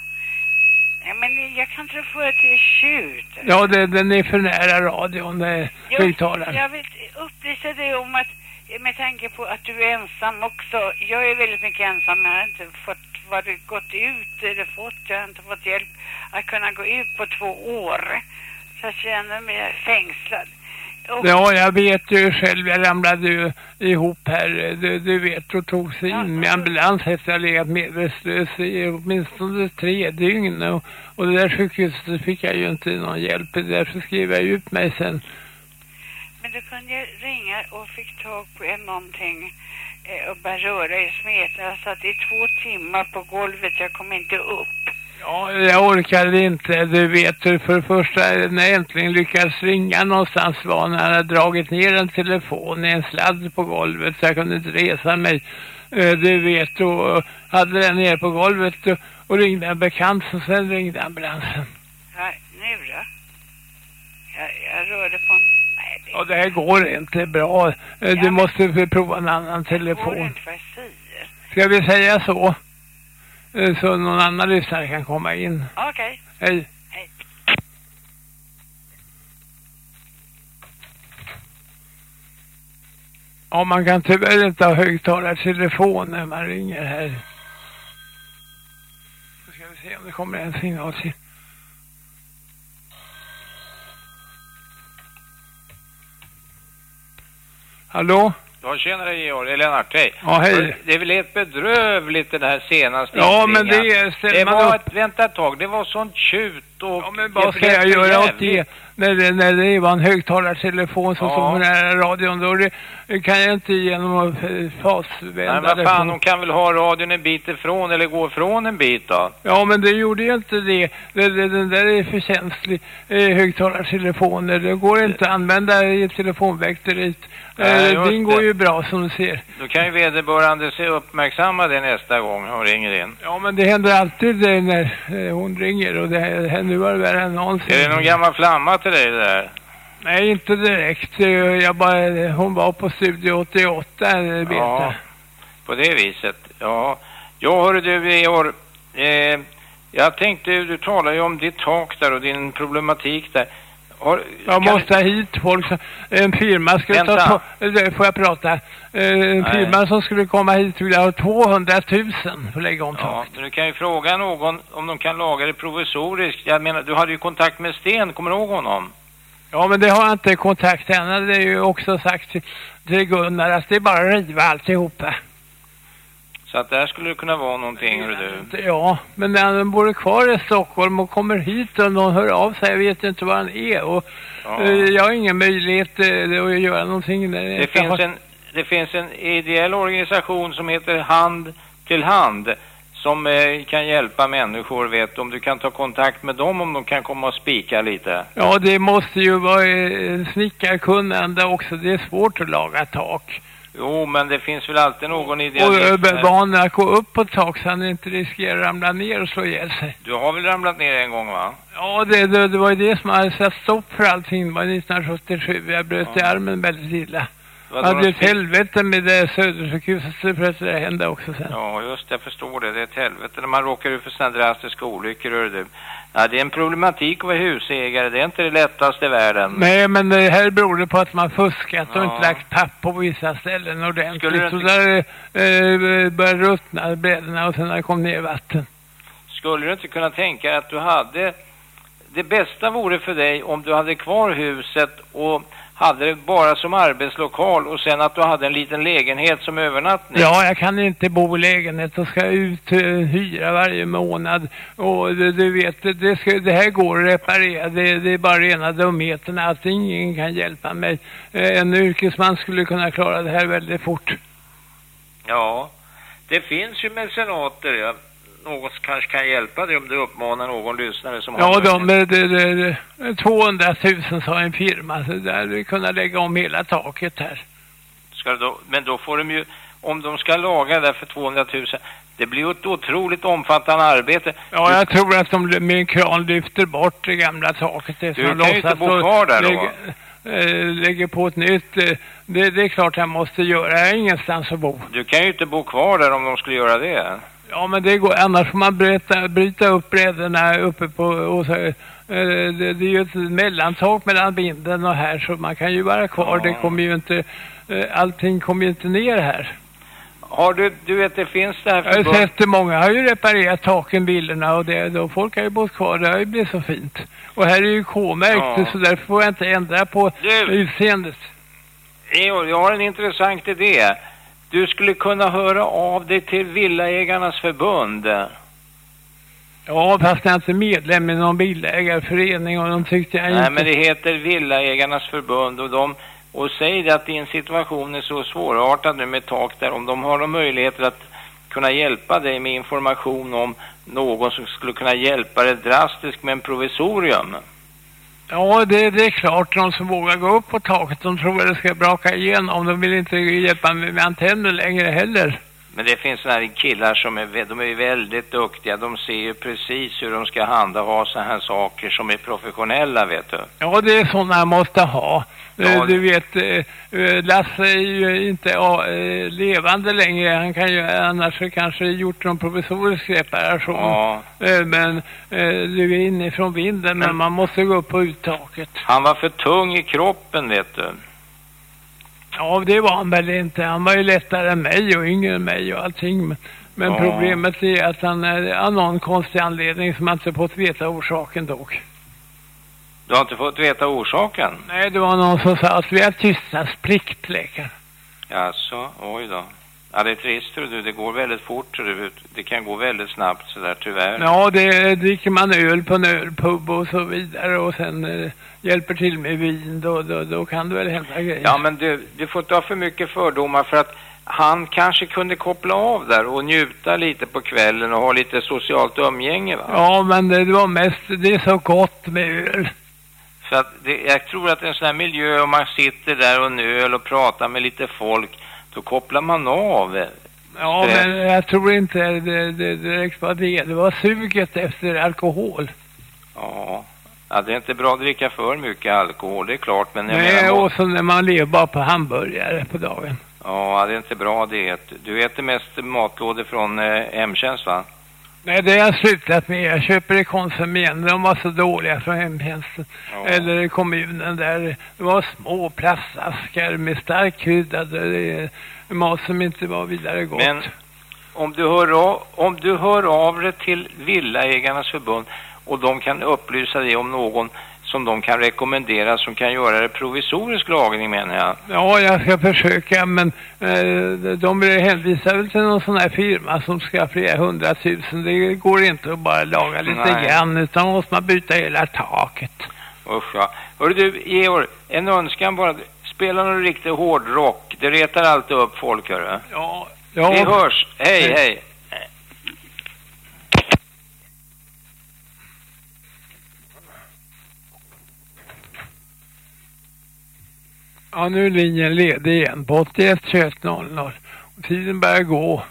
Speaker 5: Ja, men jag kan inte få det till tjut.
Speaker 2: Ja, det, den är för nära radion, eh,
Speaker 5: Jag,
Speaker 2: högtalaren.
Speaker 5: jag vill upplysa dig om att med tanke på att du är ensam också. Jag är väldigt mycket ensam. Jag har inte fått varit, gått ut eller fått, jag har inte fått hjälp att kunna gå ut på två år. Så jag känner mig fängslad. Och,
Speaker 2: Ja, jag vet ju själv, jag ramlade ju ihop här, du, du vet, och tog sig
Speaker 5: Ja,
Speaker 2: in med ambulans efter att jag legat medvetslös i åtminstone tre dygn. Och, och det där sjukhuset fick jag ju inte någon hjälp, därför skrev jag ut mig sen.
Speaker 5: Men du kunde ju ringa och fick tag på en någonting eh, och börja röra i smeten. Jag satt i två timmar på golvet, jag kom inte upp.
Speaker 2: Ja, jag orkade inte, du vet, för det första när jag äntligen lyckades ringa någonstans var när jag hade dragit ner en telefon i en sladd på golvet så jag kunde inte resa mig. Eh, Du vet, och hade den ner på golvet och, och ringde en bekant och sen ringde ambulansen.
Speaker 5: Ja, nu då? Jag, jag rörde på en... Nej, det,
Speaker 2: Ja, det här går inte bra. Eh,
Speaker 5: Ja,
Speaker 2: Du
Speaker 5: men-
Speaker 2: måste prova en annan
Speaker 5: går
Speaker 2: telefon.
Speaker 5: inte.
Speaker 2: Ska vi säga så? Eh, Så någon annan lyssnare kan komma in.
Speaker 5: Okej.
Speaker 2: Hej.
Speaker 5: Hej.
Speaker 2: Ja, man kan tyvärr inte ha högtalartelefon när man ringer här. Så ska vi se om det kommer en signal till. Hallå?
Speaker 6: Ja, tjenare Georg, Lennart, hej.
Speaker 2: Ja, hej.
Speaker 6: Det är väl helt bedrövligt det här senaste
Speaker 2: Ja, men det är...
Speaker 6: Det var
Speaker 2: upp-
Speaker 6: ett, vänta ett tag, det var sånt tjut och...
Speaker 2: Ja, men vad ska jag göra åt det? När det, när det var en högtalartelefon som
Speaker 6: Ja.
Speaker 2: stod på nära radion, då det, kan jag inte genom eh,
Speaker 6: Nej,
Speaker 2: fasvända
Speaker 6: vad
Speaker 2: det
Speaker 6: fan, de kan väl ha radion en bit ifrån eller gå ifrån en bit då?
Speaker 2: Ja, men det gjorde ju inte det. det, det den där är för känslig. Eh, högtalartelefoner, det går inte att använda i telefonväkteriet.
Speaker 6: Nej,
Speaker 2: Eh, din går ju bra som du ser.
Speaker 6: Då kan ju vederbörande se uppmärksamma det nästa gång hon ringer in.
Speaker 2: Ja, men det händer alltid det när eh, hon ringer och det här, nu var det värre än någonsin.
Speaker 6: Är det någon gammal flamma till dig det där?
Speaker 2: Nej, inte direkt. Jag bara, hon var på Studio 88, eh, vet
Speaker 6: Ja,
Speaker 2: jag.
Speaker 6: på det viset. Ja, jag hörde du Georg, eh, jag tänkte, du talar ju om ditt tak där och din problematik där. Har,
Speaker 2: Jag måste ha hit folk en firma skulle
Speaker 6: Vänta.
Speaker 2: ta, eh, får jag prata? Eh, En
Speaker 6: Nej.
Speaker 2: firma som skulle komma hit vill ha 200 000 för att lägga om
Speaker 6: Ja, men du kan ju fråga någon om de kan laga det provisoriskt. Jag menar, du hade ju kontakt med Sten, kommer du ihåg honom?
Speaker 2: Ja, men det har jag inte kontakt än. Det är ju också sagt till, till Gunnar att det är bara att riva alltihopa.
Speaker 6: Så att där skulle det kunna vara någonting, hör du.
Speaker 2: Ja, men när han bor kvar i Stockholm och kommer hit och någon hör av sig, jag vet inte var han är och
Speaker 6: Ja.
Speaker 2: eh, jag har ingen möjlighet eh, att göra någonting. Där.
Speaker 6: Det finns,
Speaker 2: har-
Speaker 6: en, det finns en ideell organisation som heter Hand till hand som eh, kan hjälpa människor, vet om du kan ta kontakt med dem om de kan komma och spika lite.
Speaker 2: Ja, det måste ju vara eh, snickarkunnande också. Det är svårt att laga tak.
Speaker 6: Jo, men det finns väl alltid någon
Speaker 2: Och
Speaker 6: idealist. där.
Speaker 2: vana att gå upp på tak så han inte riskerar att ramla ner och slå ihjäl sig.
Speaker 6: Du har väl ramlat ner en gång, va?
Speaker 2: Ja, det, det, det var ju det som hade satt stopp för allting. Det var 1977. Jag bröt i
Speaker 6: Ja.
Speaker 2: armen väldigt illa.
Speaker 6: Det var
Speaker 2: Det
Speaker 6: de
Speaker 2: ett helvete med det Södersjukhuset så bröt det hända också sen.
Speaker 6: Ja, just det, jag förstår det. Det är ett helvete när man råkar ut för sådana drastiska olyckor, hör du. Ja, det är en problematik att vara husägare. Det är inte det lättaste i världen.
Speaker 2: Nej, men det här beror det på att man fuskat och
Speaker 6: Ja.
Speaker 2: inte lagt papp på vissa ställen ordentligt.
Speaker 6: Skulle
Speaker 2: Så där eh, började ruttna brädorna och sen kom ner vatten.
Speaker 6: Skulle du inte kunna tänka att du hade... Det bästa vore för dig om du hade kvar huset och hade det bara som arbetslokal och sen att du hade en liten lägenhet som övernattning.
Speaker 2: Ja, jag kan inte bo i lägenhet och ska ut eh, hyra varje månad. Och du, vet, det, det, ska, det här går att reparera. Det, det är bara rena dumheterna att ingen kan hjälpa mig. Eh, en yrkesman skulle kunna klara det här väldigt fort.
Speaker 6: Ja, det finns ju mecenater. Ja. Någon som kanske kan hjälpa dig om du uppmanar någon lyssnare som
Speaker 2: Ja,
Speaker 6: har
Speaker 2: de, det, det, det, 200 000 sa en firma. Så där vi kunna lägga om hela taket här.
Speaker 6: Ska då, men då får de ju, om de ska laga det där för 200 000, det blir ju ett otroligt omfattande arbete.
Speaker 2: Ja, jag tror att de med en kran lyfter bort det gamla taket.
Speaker 6: Du kan ju inte bo kvar där då,
Speaker 2: lägger, eh, lägger på ett nytt. eh, Det, det är klart jag måste göra. Jag har ingenstans att bo.
Speaker 6: Du kan ju inte bo kvar där om de skulle göra det.
Speaker 2: Ja, men det går. Annars får man bryta, bryta upp brädorna uppe på... Och så, eh, det, det är ju ett mellantak mellan binden och här så man kan ju vara kvar.
Speaker 6: Ja.
Speaker 2: Det kommer ju inte... eh, Allting kommer ju inte ner här.
Speaker 6: Har du, du vet det finns det här
Speaker 2: Jag har sett det, många har ju reparerat taken, bilderna och det, då folk har ju bott kvar, det har ju blivit så fint. Och här är ju K-märkt
Speaker 6: Ja.
Speaker 2: så därför får jag inte ändra på
Speaker 6: Du.
Speaker 2: utseendet.
Speaker 6: Georg, jag har en intressant idé. Du skulle kunna höra av dig till Villaägarnas förbund.
Speaker 2: Ja, fast jag är inte medlem i någon bilägarförening och de tyckte jag
Speaker 6: Nej,
Speaker 2: inte...
Speaker 6: men det heter Villaägarnas förbund och de och säg det att din situation är så svårartad nu med tak där, om de har möjligheter att kunna hjälpa dig med information om någon som skulle kunna hjälpa dig drastiskt med en provisorium.
Speaker 2: Ja, det, det är klart, de som vågar gå upp på taket, de tror att det ska braka igenom. De vill inte hjälpa mig med antenner längre heller.
Speaker 6: Men det finns såna här killar som är, de är väldigt duktiga. De ser ju precis hur de ska handha så här saker som är professionella, vet du.
Speaker 2: Ja, det är sådana jag måste ha. Eh,
Speaker 6: Ja,
Speaker 2: Du vet, eh, eh, Lasse är ju inte levande längre. Han kan ju annars kanske gjort någon provisorisk reparation.
Speaker 6: Ja,
Speaker 2: Men du är inifrån vinden, men
Speaker 6: Men-
Speaker 2: man måste gå upp på uttaket.
Speaker 6: han var för tung i kroppen, vet du.
Speaker 2: Ja, det var han väl inte. Han var ju lättare än mig och yngre än mig och allting. Men, men
Speaker 6: Ja.
Speaker 2: problemet är att han av någon konstig anledning som man inte fått veta orsaken dog.
Speaker 6: Du har inte fått veta orsaken?
Speaker 2: Nej, det var någon som sa att vi har tystnadsplikt, läkaren.
Speaker 6: Jaså, oj då. Ja, det är trist, du. Det går väldigt fort. du. Det kan gå väldigt snabbt sådär, tyvärr.
Speaker 2: Ja, det dricker man öl på en ölpub och så vidare och sen eh, hjälper till med vin, då, då, då kan det väl hända grejer.
Speaker 6: Ja, men du, du får inte ha för mycket fördomar för att han kanske kunde koppla av där och njuta lite på kvällen och ha lite socialt umgänge, va?
Speaker 2: Ja, men det, det var mest, det är så gott med öl.
Speaker 6: Så att det, jag tror att en sån här miljö, om man sitter där och en öl och pratar med lite folk, då kopplar man av.
Speaker 2: Ja,
Speaker 6: Det-
Speaker 2: men jag tror inte det, det, det var det. Var suget efter alkohol.
Speaker 6: Ja. ja, det är inte bra att dricka för mycket alkohol, det är klart, men jag
Speaker 2: Nej,
Speaker 6: menar...
Speaker 2: och så när man lever bara på hamburgare på dagen.
Speaker 6: Ja, det är inte bra det. Du äter mest matlådor från eh, va?
Speaker 2: Nej, det har jag slutat med. Jag köper i Konsum igen. De var så dåliga från hemtjänsten.
Speaker 6: Ja.
Speaker 2: Eller kommunen där. Det var små plastaskar med starkt kryddade eh, mat som inte var vidare gott.
Speaker 6: Men om du, hör av, om du hör av dig till Villaägarnas förbund och de kan upplysa dig om någon som de kan rekommendera som kan göra det provisorisk lagring menar jag.
Speaker 2: Ja, jag ska försöka men eh, de hänvisar väl till någon sån här firma som ska flera hundratusen. Det går inte att bara laga lite
Speaker 6: Nej.
Speaker 2: grann utan måste man byta hela taket.
Speaker 6: Usch ja. Hörru du Georg, en önskan bara. Spela någon riktig hårdrock. Det retar alltid upp folk hörru.
Speaker 2: Ja,
Speaker 6: Vi
Speaker 2: ja.
Speaker 6: hörs. Hej
Speaker 2: Hej.
Speaker 6: hej.
Speaker 2: Ja, nu är linjen ledig igen på 81 21 00. Och tiden börjar gå.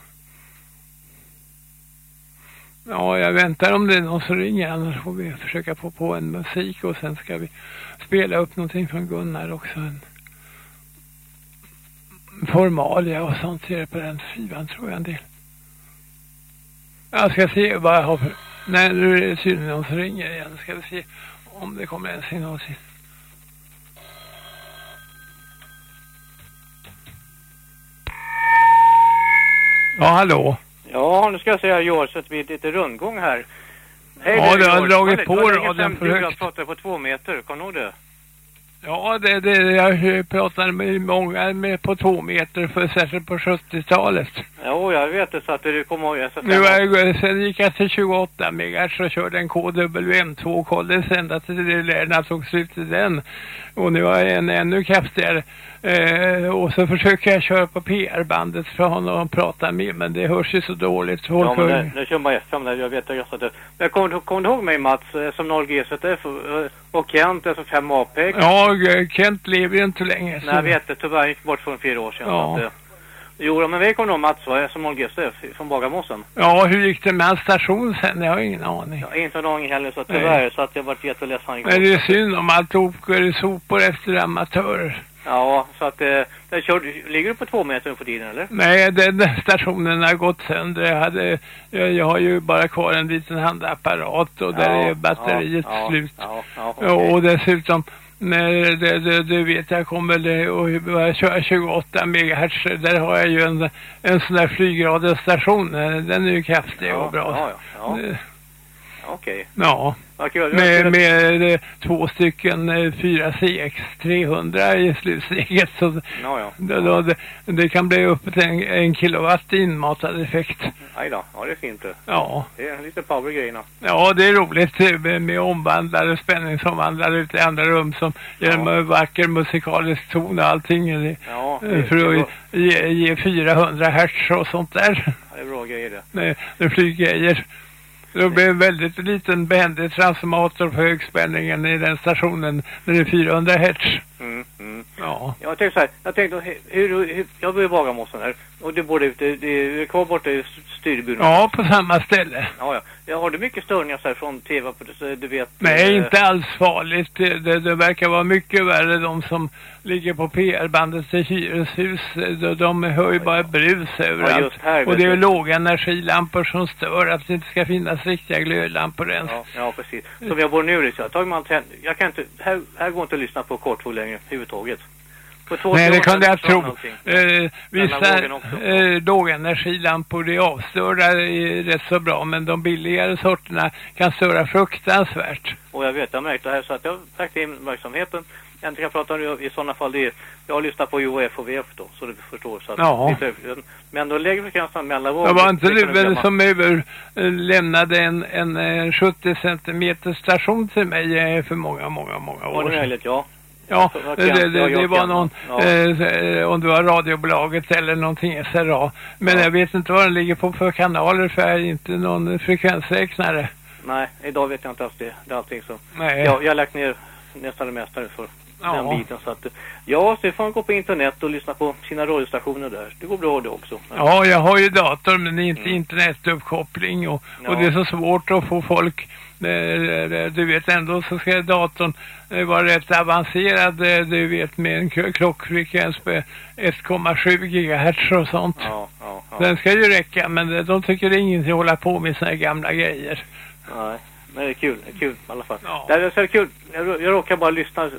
Speaker 2: Ja, jag väntar om det är någon som ringer annars får vi försöka få på en musik och sen ska vi spela upp någonting från Gunnar också. En formalia och sånt ser det på den skivan tror jag en del. Jag ska se vad jag har för... Nej, nu är det tydligen någon som ringer igen. Ska vi se om det kommer en signal till. Ja, hallå.
Speaker 7: Ja, nu ska jag säga George så att vi är lite rundgång här. Hej,
Speaker 2: Ja, det har dragit på
Speaker 7: sedan
Speaker 2: för
Speaker 7: du och jag
Speaker 2: högt.
Speaker 7: pratade på två meter, du ihåg det?
Speaker 2: Ja, det, det, jag pratade med många med på två meter, för särskilt på 70-talet.
Speaker 7: Jo, jag vet det, så att du kommer ihåg. Så
Speaker 2: Nu är jag, sen gick jag till 28 megahertz och körde en KWM2 kollades ända till det jag tog slut i den. Och nu har jag en ännu kraftigare. Eh, och så försöker jag köra på PR-bandet för någon att prata med, men det hörs ju så dåligt.
Speaker 7: Ja,
Speaker 2: Folk
Speaker 7: men det, det kör man FM där, jag vet det. Så att det. Men kommer kommer du ihåg mig Mats, eh, som 0G-ZF eh, och Kent, alltså 5 APEX?
Speaker 2: Ja, eh, Kent lever ju inte längre.
Speaker 7: Nej, jag vet det. Tyvärr gick bort för fyra år sedan.
Speaker 2: Ja.
Speaker 7: Så att, jo, men vi kommer nog Mats, va, som 0G-ZF från Bagarmossen.
Speaker 2: Ja, hur gick det med hans station sen? Jag har ingen aning.
Speaker 7: Jag har inte någon aning heller, så att
Speaker 2: Nej.
Speaker 7: tyvärr. Så att jag varit jätteledsen.
Speaker 2: Men det är synd om allt åker sopor efter amatörer.
Speaker 7: Ja, så att eh, den kör, ligger du på två meter för tiden eller?
Speaker 2: Nej, den stationen har gått sönder. Jag, hade, jag, jag har ju bara kvar en liten handapparat och där är batteriet
Speaker 7: ja,
Speaker 2: slut.
Speaker 7: Ja, ja,
Speaker 2: Ja,
Speaker 7: okej.
Speaker 2: Och dessutom, när det, det, det vet jag kommer det börja köra 28 megahertz. Där har jag ju en, en sån där flygradiostation. Den är ju kraftig och bra.
Speaker 7: Ja, ja, ja.
Speaker 2: Eh,
Speaker 7: Okej.
Speaker 2: Ja,
Speaker 7: Kul.
Speaker 2: med, med eh, två stycken eh, 4 CX 300 i slutsteget. Så
Speaker 7: Ja, ja.
Speaker 2: det, då, det, det kan bli upp till en, en kilowatt inmatad effekt.
Speaker 7: Aj då. Ja, det är fint det.
Speaker 2: Ja.
Speaker 7: Det är lite power grejerna.
Speaker 2: Ja, det är roligt eh, med, med omvandlare, spänningsomvandlare ute i andra rum som ger
Speaker 7: Ja.
Speaker 2: en vacker musikalisk ton och allting. eh,
Speaker 7: Ja, det,
Speaker 2: eh, För att ge, ge 400 hertz och sånt där.
Speaker 7: det är bra grejer det.
Speaker 2: Det flyggrejer. Det blir en väldigt liten behändig transformator för högspänningen i den stationen när det är 400 hertz.
Speaker 7: Mm, mm.
Speaker 2: Ja.
Speaker 7: Jag tänkte så här, jag tänkte hur, hur, jag bor i Bagarmossen här och du bor ute, det är kvar borta i styrburen.
Speaker 2: Ja, på samma ställe.
Speaker 7: Ja, ja. Jag har du mycket störningar så här från tv du vet?
Speaker 2: Nej,
Speaker 7: eh,
Speaker 2: inte alls farligt. Det, det, det verkar vara mycket värre de som ligger på PR-bandet till hyreshus. De, de hör ju bara brus överallt.
Speaker 7: just här,
Speaker 2: och det är
Speaker 7: du.
Speaker 2: ju låga energilampor som stör att det inte ska finnas riktiga glödlampor ens.
Speaker 7: Ja, ja, precis. Som jag bor nu, så jag, tar alltid, jag kan inte, här, här går inte att lyssna på kortvåg längre överhuvudtaget.
Speaker 2: Nej, det kunde jag tro. Eh, vissa eh, lågenergilampor är avstörda är rätt så bra, men de billigare sorterna kan störa fruktansvärt.
Speaker 7: Och jag vet, jag märkte det här så att jag lagt in verksamheten. Jag inte kan prata om det i sådana fall, det är, jag har lyssnat på UHF och VF då, så du förstår. Så att
Speaker 2: Ja.
Speaker 7: lite, men då lägger frekvenserna mellanvåg.
Speaker 2: Det var inte
Speaker 7: det
Speaker 2: du som över, eh, en, en, eh, 70 centimeter station till mig eh, för många, många, många
Speaker 7: Var
Speaker 2: år
Speaker 7: det
Speaker 2: sedan.
Speaker 7: möjligt, ja.
Speaker 2: Ja, det, det, det, det var någon,
Speaker 7: Ja.
Speaker 2: eh, eh, om det var radiobolaget eller någonting SRA. Men
Speaker 7: Ja.
Speaker 2: jag vet inte vad den ligger på för kanaler för jag är inte någon frekvensräknare.
Speaker 7: Nej, idag vet jag inte alls det. Det är allting så.
Speaker 2: Nej.
Speaker 7: Jag, jag har lagt ner nästan det mesta nu för
Speaker 2: Ja.
Speaker 7: den biten. Så att, ja, så får man gå på internet och lyssna på sina radiostationer där. Det går bra det också.
Speaker 2: Ja, jag har ju dator men inte internetuppkoppling och, och det är så svårt att få folk. Eh, eh, Du vet ändå så ska datorn eh, vara rätt avancerad. Du vet med en klockfrekvens på 1,7 gigahertz och sånt.
Speaker 7: Ja, ja, ja.
Speaker 2: Den ska ju räcka men de tycker det är ingenting att hålla på med här gamla grejer.
Speaker 7: Nej, men det är kul. Det är kul i alla fall.
Speaker 2: Ja.
Speaker 7: Det är så kul. Jag, jag råkar bara lyssna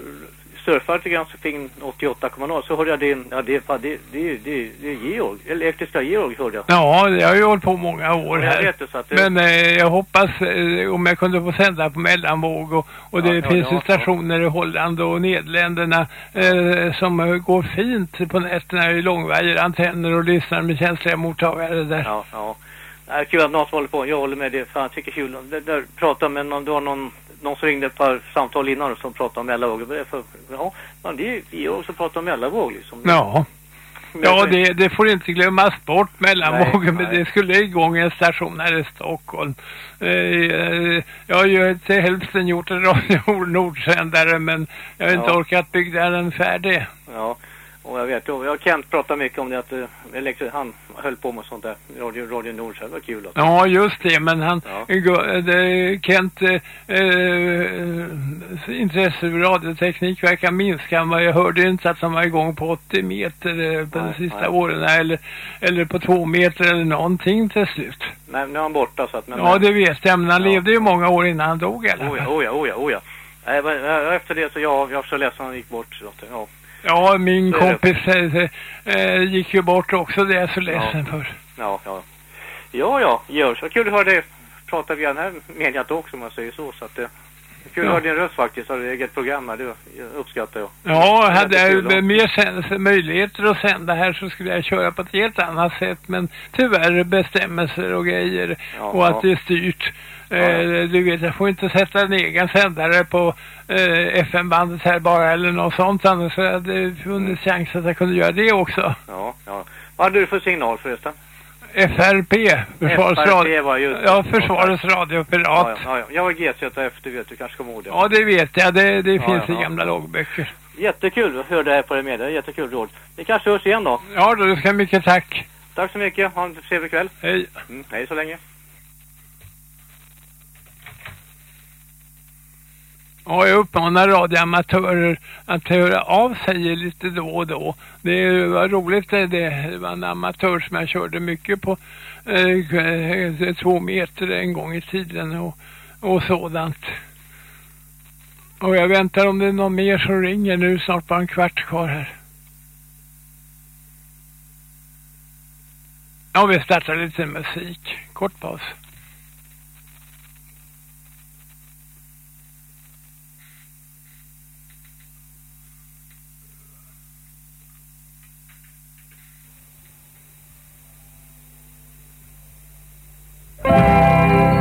Speaker 7: surfade lite grann så fick 88,0 så hörde jag din, ja det, fan, det, det, det, det är Georg, elektriska Georg hörde jag.
Speaker 2: Ja, det har ju hållit på många år
Speaker 7: Jag
Speaker 2: här.
Speaker 7: vet det,
Speaker 2: Men eh, jag hoppas eh, om jag kunde få sända på mellanvåg och, och det
Speaker 7: Ja, ja,
Speaker 2: finns ju
Speaker 7: ja,
Speaker 2: stationer i Holland och Nederländerna eh, som går fint på nätterna i långvajerantenner och lyssnar med känsliga mottagare där.
Speaker 7: Ja, ja. Det är kul att någon som håller på. Jag håller med det. Fan, jag tycker kul. Det där prata med någon, det var någon, någon som ringde ett par samtal innan som pratade om för, ja, men det är vi också pratar om mellanvåg liksom.
Speaker 2: Ja. Ja, det, det får inte glömmas bort mellanvågen, men det skulle igång en station här i Stockholm. Eh, eh, jag har ju till hälften gjort en Radio Nordsändare, men jag har inte
Speaker 7: Ja.
Speaker 2: orkat bygga den färdig.
Speaker 7: Ja, och jag vet. Jag och Kent pratade mycket om det att elektri- han höll på med sånt där. Radio, Radio Nord, så det var kul. Alltså.
Speaker 2: Ja, just det, men han,
Speaker 7: Ja.
Speaker 2: Gu- det, Kent, eh, eh, intresse för radioteknik verkar minska, men jag hörde inte att han var igång på 80 meter eh, på de
Speaker 7: Nej,
Speaker 2: sista
Speaker 7: nej.
Speaker 2: åren, eller, eller på 2 meter eller någonting till slut.
Speaker 7: Men nu är han borta så att... Men,
Speaker 2: Ja, det vet jag, men han
Speaker 7: Ja.
Speaker 2: levde ju många år innan han dog i alla
Speaker 7: Oh ja,
Speaker 2: fall.
Speaker 7: oh ja, oh ja, oh ja. Eh, efter det så ja, jag var så ledsen han gick bort. Så att, ja.
Speaker 2: Ja, min
Speaker 7: det.
Speaker 2: kompis eh, eh, gick ju bort också, det är jag så ledsen för.
Speaker 7: Ja, ja. Ja, ja, Georg, så kul att höra dig prata via den här mediet också om man säger så. så att, är kul
Speaker 2: Ja.
Speaker 7: att höra din röst faktiskt, har du eget program här, det uppskattar jag.
Speaker 2: Ja, hade jag ju
Speaker 7: ja.
Speaker 2: mer möjligheter att sända här så skulle jag köra på ett helt annat sätt. Men tyvärr bestämmelser och grejer
Speaker 7: Ja,
Speaker 2: och att
Speaker 7: ja.
Speaker 2: det är styrt. Eh, du vet, jag får inte sätta en egen sändare på eh, FM-bandet här bara eller något sånt. Annars hade det funnits chans att jag kunde göra det också.
Speaker 7: Ja, ja. Vad hade du för signal förresten?
Speaker 2: FRP, Försvarets
Speaker 7: FRP
Speaker 2: radio.
Speaker 7: var just
Speaker 2: Ja, Försvarets radiopirat.
Speaker 7: Ja, ja, ja, ja. Jag var GZ efter, vet du kanske kommer ihåg det.
Speaker 2: Ja, det vet jag. Det, det
Speaker 7: Ja,
Speaker 2: finns
Speaker 7: ja,
Speaker 2: i gamla loggböcker.
Speaker 7: Jättekul att höra det här på det med. Det jättekul råd. Vi kanske hörs igen då.
Speaker 2: Ja, då ska mycket tack.
Speaker 7: Tack så mycket. Ha en trevlig kväll.
Speaker 2: Hej.
Speaker 7: Mm, hej så länge.
Speaker 2: Ja, jag uppmanar radioamatörer att höra av sig lite då och då. Det var roligt det. Det var en amatör som jag körde mycket på eh, eh, två meter en gång i tiden och, och sådant. Och jag väntar om det är någon mer som ringer nu snart bara en kvart kvar här. Ja, vi startar lite musik. Kort paus.
Speaker 8: Música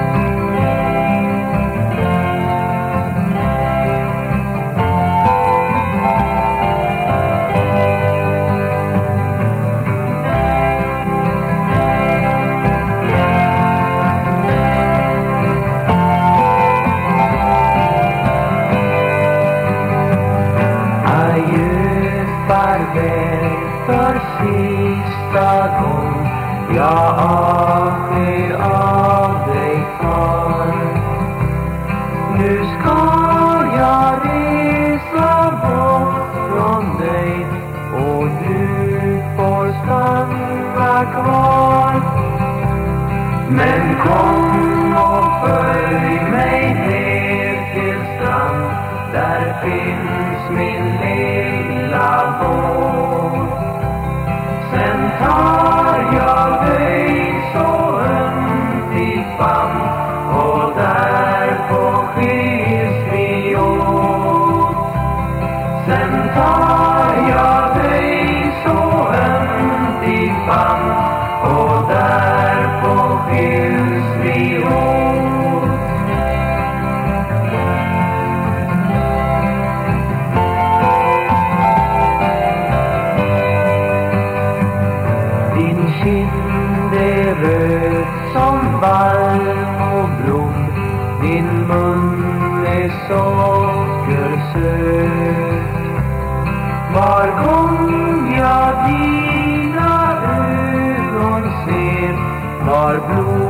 Speaker 8: Men kom happy. Var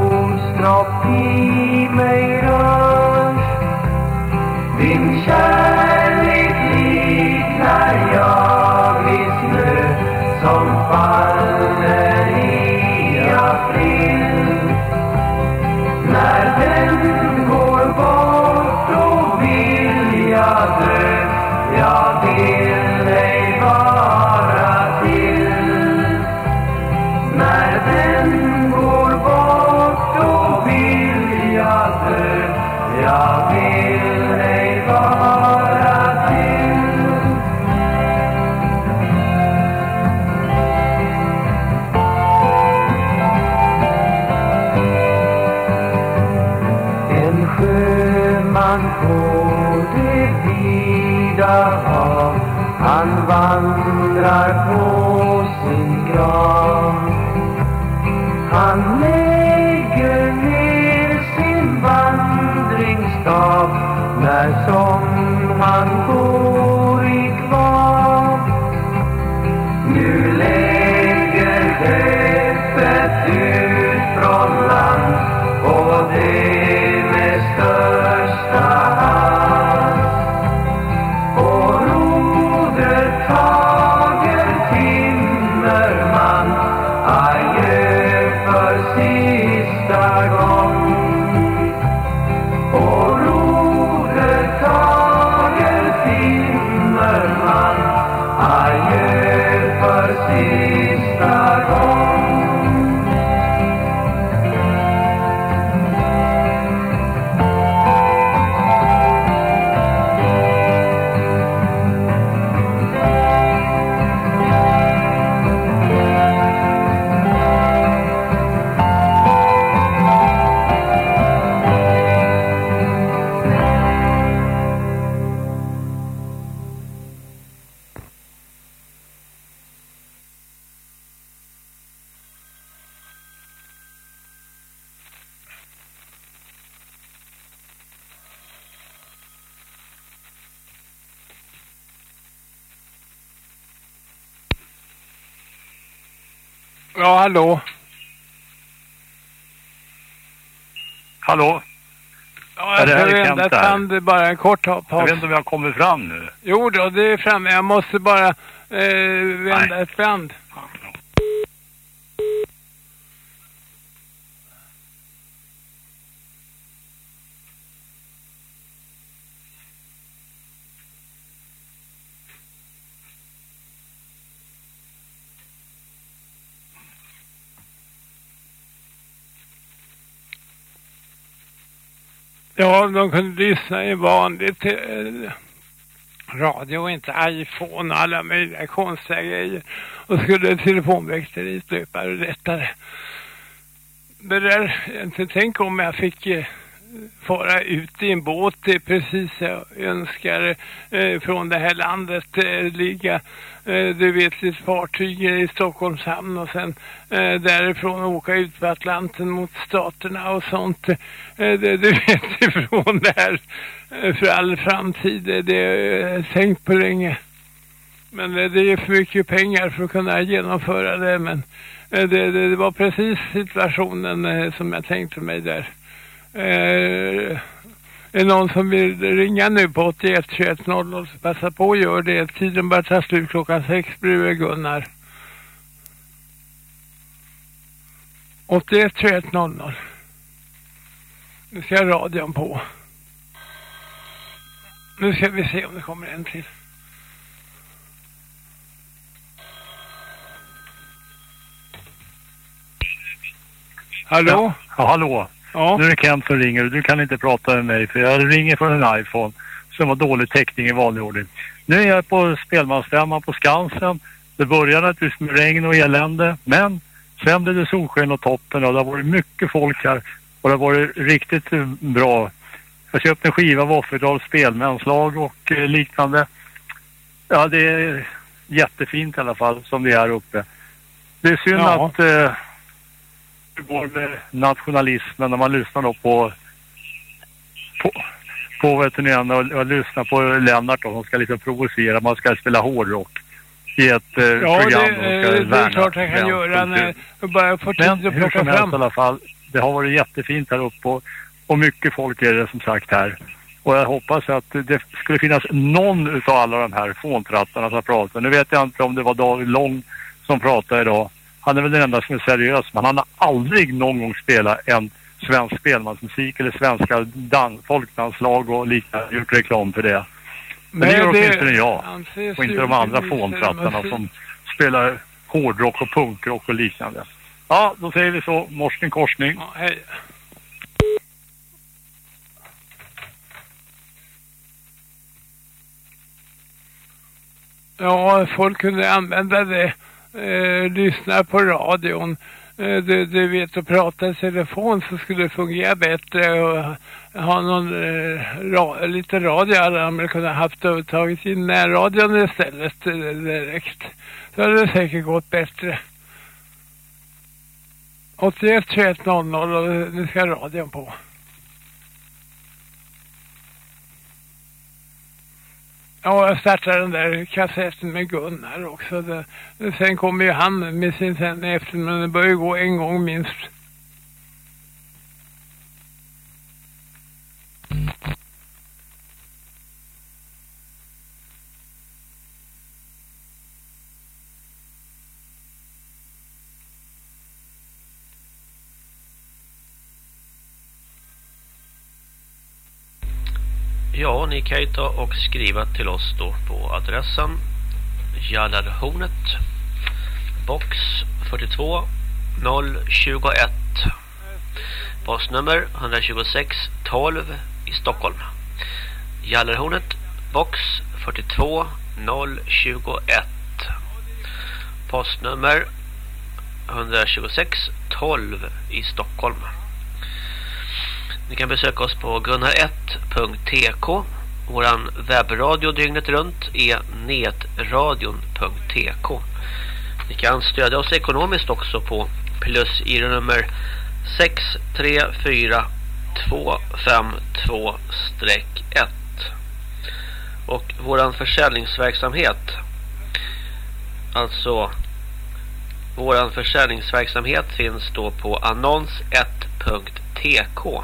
Speaker 2: Ja, hallå.
Speaker 9: Hallå?
Speaker 2: Ja, jag
Speaker 9: där.
Speaker 2: kan det bara en kort paus.
Speaker 9: Jag vet inte om jag kommer fram nu.
Speaker 2: Jo då, det är framme. Jag måste bara eh, vända ett band. Ja, de kunde lyssna i vanligt eh, radio, inte iPhone och alla möjliga konstiga grejer. Och skulle telefonväxteriet löpa lättare. Det där, inte tänk om jag fick eh, fara ut i en båt, det är precis jag önskar eh, från det här landet, eh, ligga, eh, du vet, ett fartyg i Stockholms hamn och sen eh, därifrån åka ut på Atlanten mot staterna och sånt. Eh, det, du vet, ifrån det här eh, för all framtid, det, det tänkt på länge. Men det, det är för mycket pengar för att kunna genomföra det, men eh, det, det, det var precis situationen eh, som jag tänkte mig där. Eh, är någon som vill ringa nu på 81 21 00 så passa på och gör det. Tiden börjar ta slut klockan sex bredvid Gunnar. 81 21 00. Nu ska radion på. Nu ska vi se om det kommer en till. Hallå?
Speaker 9: Ja, ja hallå.
Speaker 2: Ja.
Speaker 9: Nu är det Kent som ringer och du kan inte prata med mig för jag ringer från en iPhone som har dålig täckning i vanlig ordning. Nu är jag på spelmansstämman på Skansen. Det började naturligtvis med regn och elände men sen blev det solsken och toppen och det har varit mycket folk här och det har varit riktigt bra. Jag köpte en skiva av Offerdals spelmanslag och eh, liknande. Ja, det är jättefint i alla fall som det är här uppe. Det är synd
Speaker 2: Ja.
Speaker 9: att eh, det går med nationalismen när man lyssnar då på på, på det igen, och, och lyssnar på Lennart då, som ska liksom provocera, man ska spela hårdrock i ett eh,
Speaker 2: Ja,
Speaker 9: program
Speaker 2: det,
Speaker 9: och ska
Speaker 2: eh, det är klart jag kan göra när jag bara får tid att
Speaker 9: hur
Speaker 2: plocka
Speaker 9: som helst
Speaker 2: fram.
Speaker 9: i alla fall, det har varit jättefint här uppe och, och mycket folk är det som sagt här. Och jag hoppas att det skulle finnas någon utav alla de här fåntrattarna som pratar. Nu vet jag inte om det var David Lång som pratade idag. Han är väl den enda som är seriös, men han har aldrig någon gång spelat en svensk spelmansmusik eller svenska dan- folkdanslag och liknande, gjort reklam för det. Men, det gör åtminstone jag. Och inte de andra fåntrattarna som spelar hårdrock och punkrock och liknande. Ja, då säger vi så. Morsning korsning.
Speaker 2: Ja, hej. Ja, folk kunde använda det, eh, lyssnar på radion eh, du, du vet att prata i telefon så skulle det fungera bättre och ha någon eh, ra, lite radio hade de kunnat haft övertaget i närradion istället eh, direkt. Så hade det säkert gått bättre. 81 21 00 och nu ska radion på. Ja, jag startade den där kassetten med Gunnar också. Det, sen kommer ju han med sin sändning efter, men det bör ju gå en gång minst.
Speaker 10: Ja, ni kan ju ta och skriva till oss då på adressen Jallarhornet box 42 021 postnummer 126 12 i Stockholm. Jallarhornet box 42 021 postnummer 126 12 i Stockholm ni kan besöka oss på gunnar1.tk Våran webbradio dygnet runt är netradion.tk Ni kan stödja oss ekonomiskt också på plus i nummer 634252-1 och våran försäljningsverksamhet alltså våran försäljningsverksamhet finns då på annons1.tk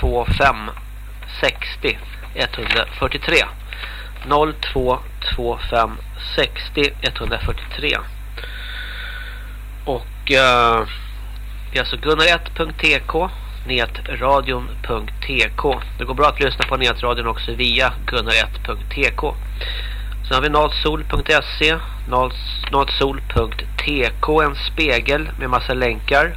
Speaker 10: 25 60 143 0225 60 143 och uh, det är alltså gunnar1.tk netradion.tk Det går bra att lyssna på netradion också via gunnar1.tk Sen har vi natsol.se natsol.tk en spegel med massa länkar.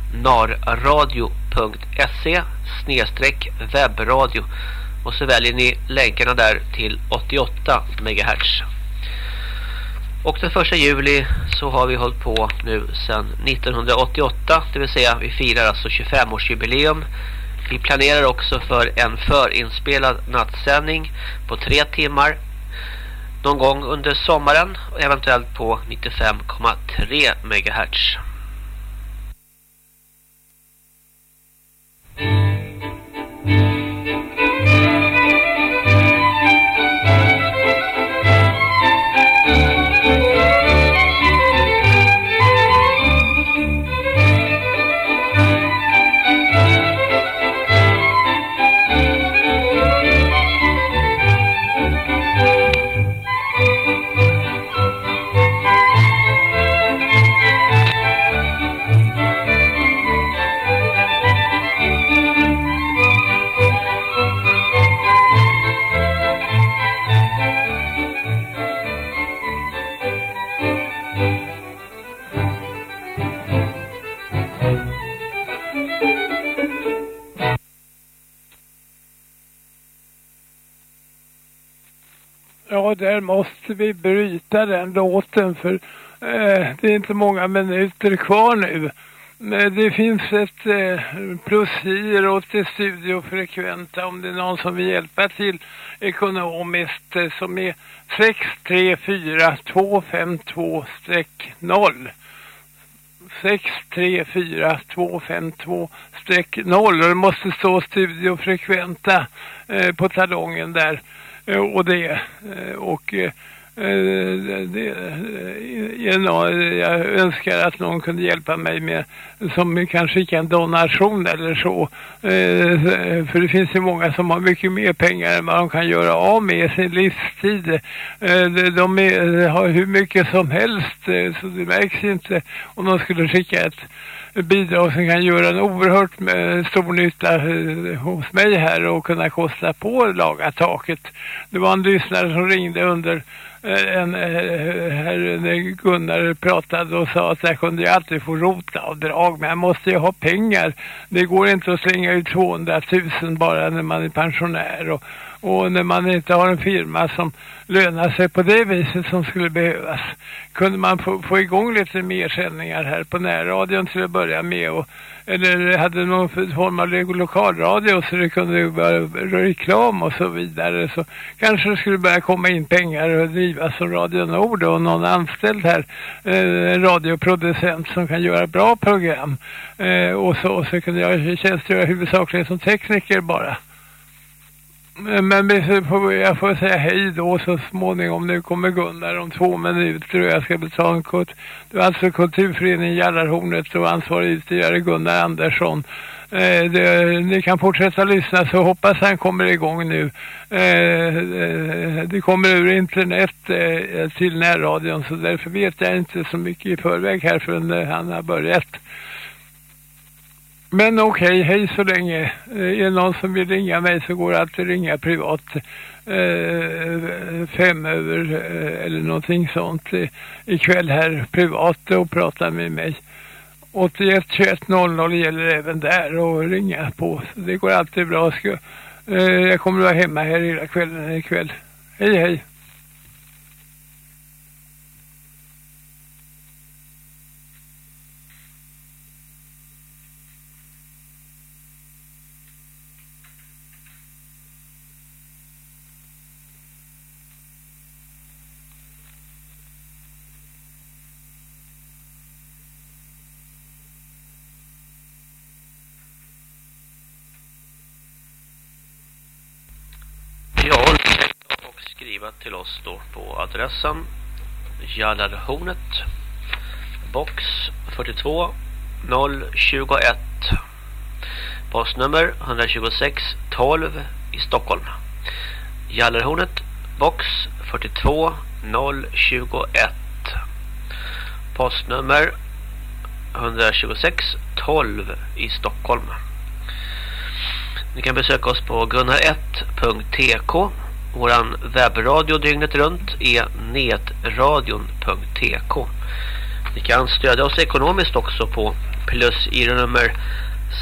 Speaker 10: narradio.se snedstreck webbradio och så väljer ni länkarna där till 88 MHz. Och den första juli så har vi hållit på nu sedan 1988, det vill säga vi firar alltså 25-årsjubileum. Vi planerar också för en förinspelad nattsändning på tre timmar någon gång under sommaren och eventuellt på 95,3 MHz. Thank you.
Speaker 2: Ja, där måste vi bryta den låten för eh, det är inte många minuter kvar nu. Men det finns ett eh, plusgiro till studiofrekventa om det är någon som vill hjälpa till ekonomiskt eh, som är 634252-0. 634252-0 och det måste stå studiofrekventa eh, på talongen där Eh, och det eh, och eh, det, jag önskar att någon kunde hjälpa mig med som kan skicka en donation eller så. För det finns ju många som har mycket mer pengar än vad de kan göra av med sin livstid. De har hur mycket som helst så det märks inte om de skulle skicka ett bidrag som kan göra en oerhört eh, stor nytta eh, hos mig här och kunna kosta på att laga taket. Det var en lyssnare som ringde under eh, en, herr Gunnar pratade och sa att jag kunde ju alltid få rotavdrag men jag måste ju ha pengar. Det går inte att slänga ut 200 000 bara när man är pensionär och, och när man inte har en firma som lönar sig på det viset som skulle behövas. Kunde man få, få igång lite mer sändningar här på närradion till att börja med och eller hade någon form av lokalradio så det kunde vara reklam och så vidare så kanske det skulle börja komma in pengar och drivas som Radio Nord och någon anställd här eh, radioproducent som kan göra bra program eh, och så, och så kunde jag tjänstgöra huvudsakligen som tekniker bara. Men jag får säga hej då så småningom. Nu kommer Gunnar om två minuter och jag ska betala en kort. Det var alltså Kulturföreningen Gällarhornet och ansvarig utgivare Gunnar Andersson. Eh, det, ni kan fortsätta lyssna så hoppas han kommer igång nu. Eh, eh, det kommer ur internet eh, till närradion så därför vet jag inte så mycket i förväg här förrän eh, han har börjat. Men okej, okay, hej så länge. Eh, är det någon som vill ringa mig så går det alltid ringa privat. Eh, fem över eh, eller någonting sånt eh, ikväll här privat och prata med mig. 81 21 00 gäller även där och ringa på. Så det går alltid bra. Ska, eh, jag kommer att vara hemma här hela kvällen ikväll. Hej hej.
Speaker 10: Skriva till oss då på adressen Jallarhornet box 42 021 postnummer 126 12 i Stockholm. Jallarhornet box 42 021 postnummer 126 12 i Stockholm. Ni kan besöka oss på gunnar1.tk Våran webbradio dygnet runt är netradion.tk Ni kan stödja oss ekonomiskt också på plus i nummer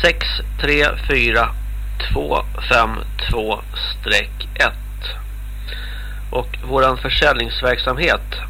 Speaker 10: 634252-1 och våran försäljningsverksamhet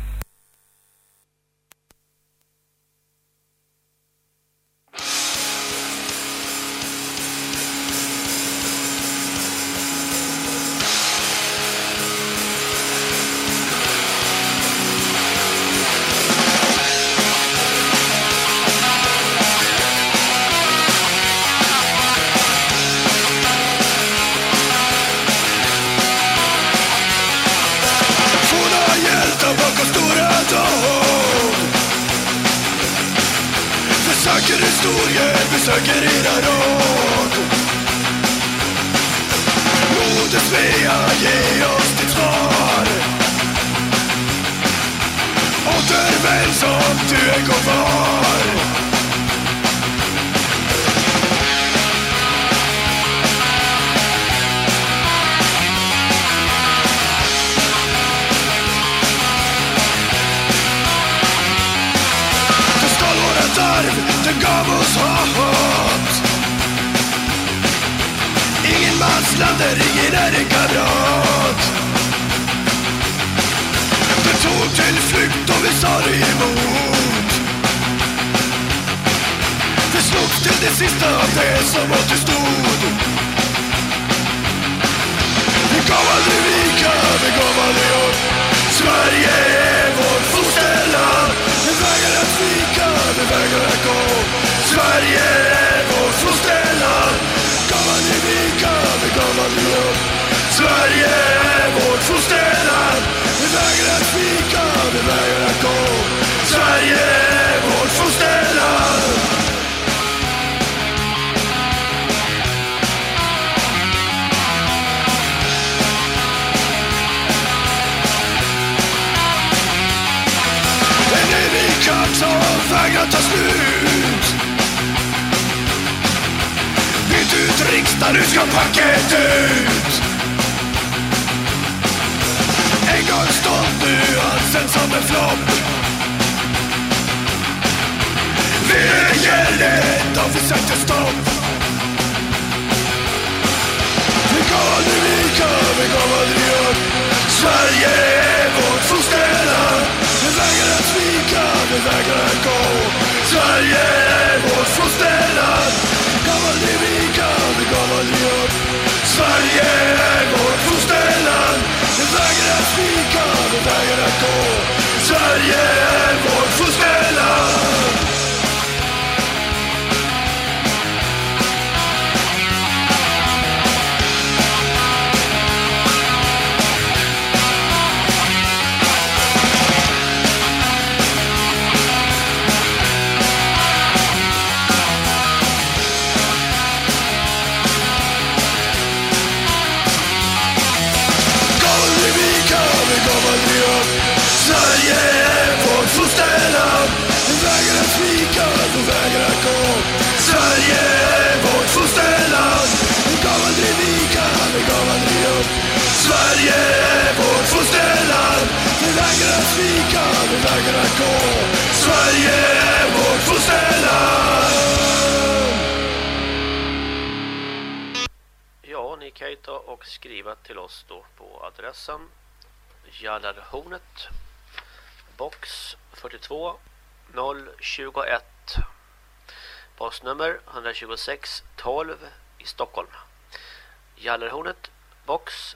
Speaker 11: söker era råd. Moder Svea, ge oss ditt svar. Återvänd som du en gång var. som gav oss hat Ingen mansland ingen är en kamrat. Vi tog till flykt och vi sa det emot. Vi slogs till det sista av det som återstod Vi gav aldrig vika, vi gav aldrig upp. Sverige är vår vi vägrar att svika, vi vägrar att gå. Sverige är vårt fosterland Gav aldrig vika, vi gav aldrig upp. Sverige är vårt fosterland Vi vägrar att svika, vi vägrar att gå. Sverige är vårt fosterland ut nu ska packet ut En gång stolt, nu halsen som en flopp. Vi är det, de försökte stopp. Vi går aldrig vika, vi går aldrig upp. Sverige är vårt fosterland. Vi vägrar att svika, vi vägrar att gå. Sverige är vårt fosterland. Vi gav aldrig vika, vi gav aldrig upp. Sverige är vårt fosterland. Vi vägrar att svika, vi vägrar att gå. Sverige är vårt fosterland. Sverige är vårt fosterland. Vi vägrar att svika, vi vägrar att gå. Sverige är vårt fosterland.
Speaker 10: Ja, ni kan ju ta och skriva till oss då på adressen Jallarhornet box 42 021 postnummer 126 12 i Stockholm. Jallarhornet box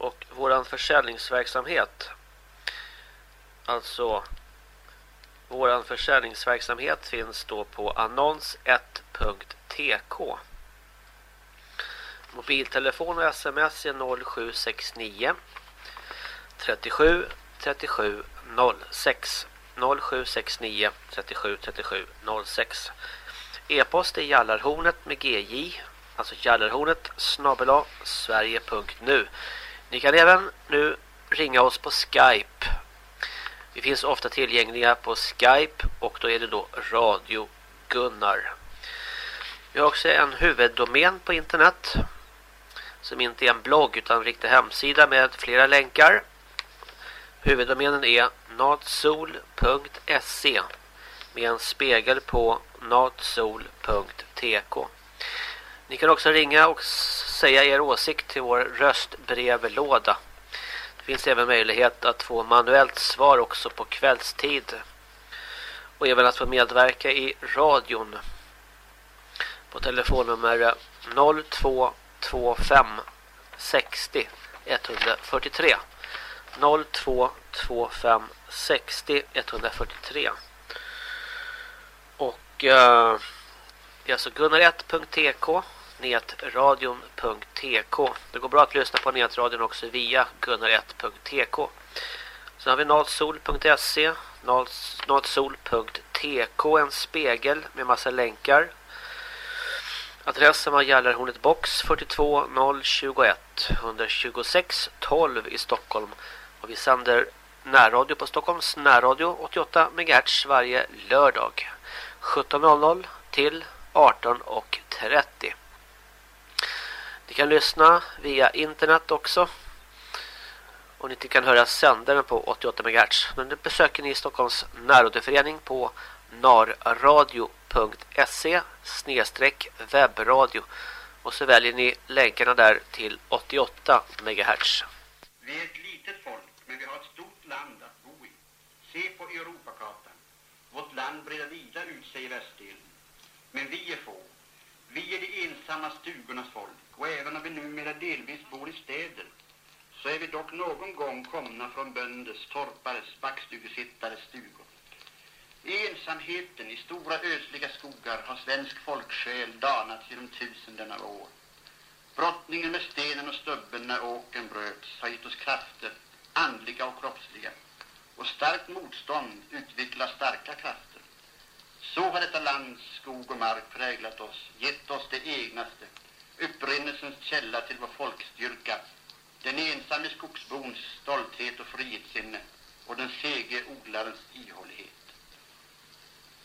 Speaker 10: Och våran försäljningsverksamhet alltså våran försäljningsverksamhet finns då på annons1.tk. Mobiltelefon och sms är 0769 37 37 06 0769 37 37 06 E-post är jallarhornet med gj alltså jallarhornet snabbela sverige.nu ni kan även nu ringa oss på Skype. Vi finns ofta tillgängliga på Skype och då är det då Radio Gunnar. Vi har också en huvuddomän på internet som inte är en blogg utan en riktig hemsida med flera länkar. Huvuddomänen är natsol.se med en spegel på natsol.tk. Ni kan också ringa och säga er åsikt till vår röstbrevlåda. Det finns även möjlighet att få manuellt svar också på kvällstid. Och även att få medverka i radion på telefonnummer 0225 60 143 0225 60 143 och eh, det är alltså gunnar1.tk netradion.tk Det går bra att lyssna på netradion också via gunnar1.tk Sen har vi natsol.se natsol.tk en spegel med massa länkar. Adressen var Gällarhornet box 42021 126 12 i Stockholm. Och vi sänder närradio på Stockholms närradio 88 MHz varje lördag. 17.00 till 18.30. Ni kan lyssna via internet också. Och ni kan höra sändaren på 88 MHz. Men nu besöker ni Stockholms närradioförening på narradio.se webbradio och så väljer ni länkarna där till 88 MHz.
Speaker 12: Vi är ett litet folk, men vi har ett stort land att bo i. Se på Europakartan. Vårt land breder vida ut sig i västdelen. Men vi är få. Vi är de ensamma stugornas folk. Och även om vi numera delvis bor i städer så är vi dock någon gång komna från bönders, torpares, backstugesittares stugor. I ensamheten i stora ösliga skogar har svensk folksjäl danats genom tusenden av år. Brottningen med stenen och stubben när åken bröts har gett oss krafter, andliga och kroppsliga. Och starkt motstånd utvecklar starka krafter. Så har detta lands skog och mark präglat oss, gett oss det egnaste, upprinnelsens källa till vår folkstyrka, den ensamme skogsbons stolthet och frihetssinne och den sege odlarens ihållighet.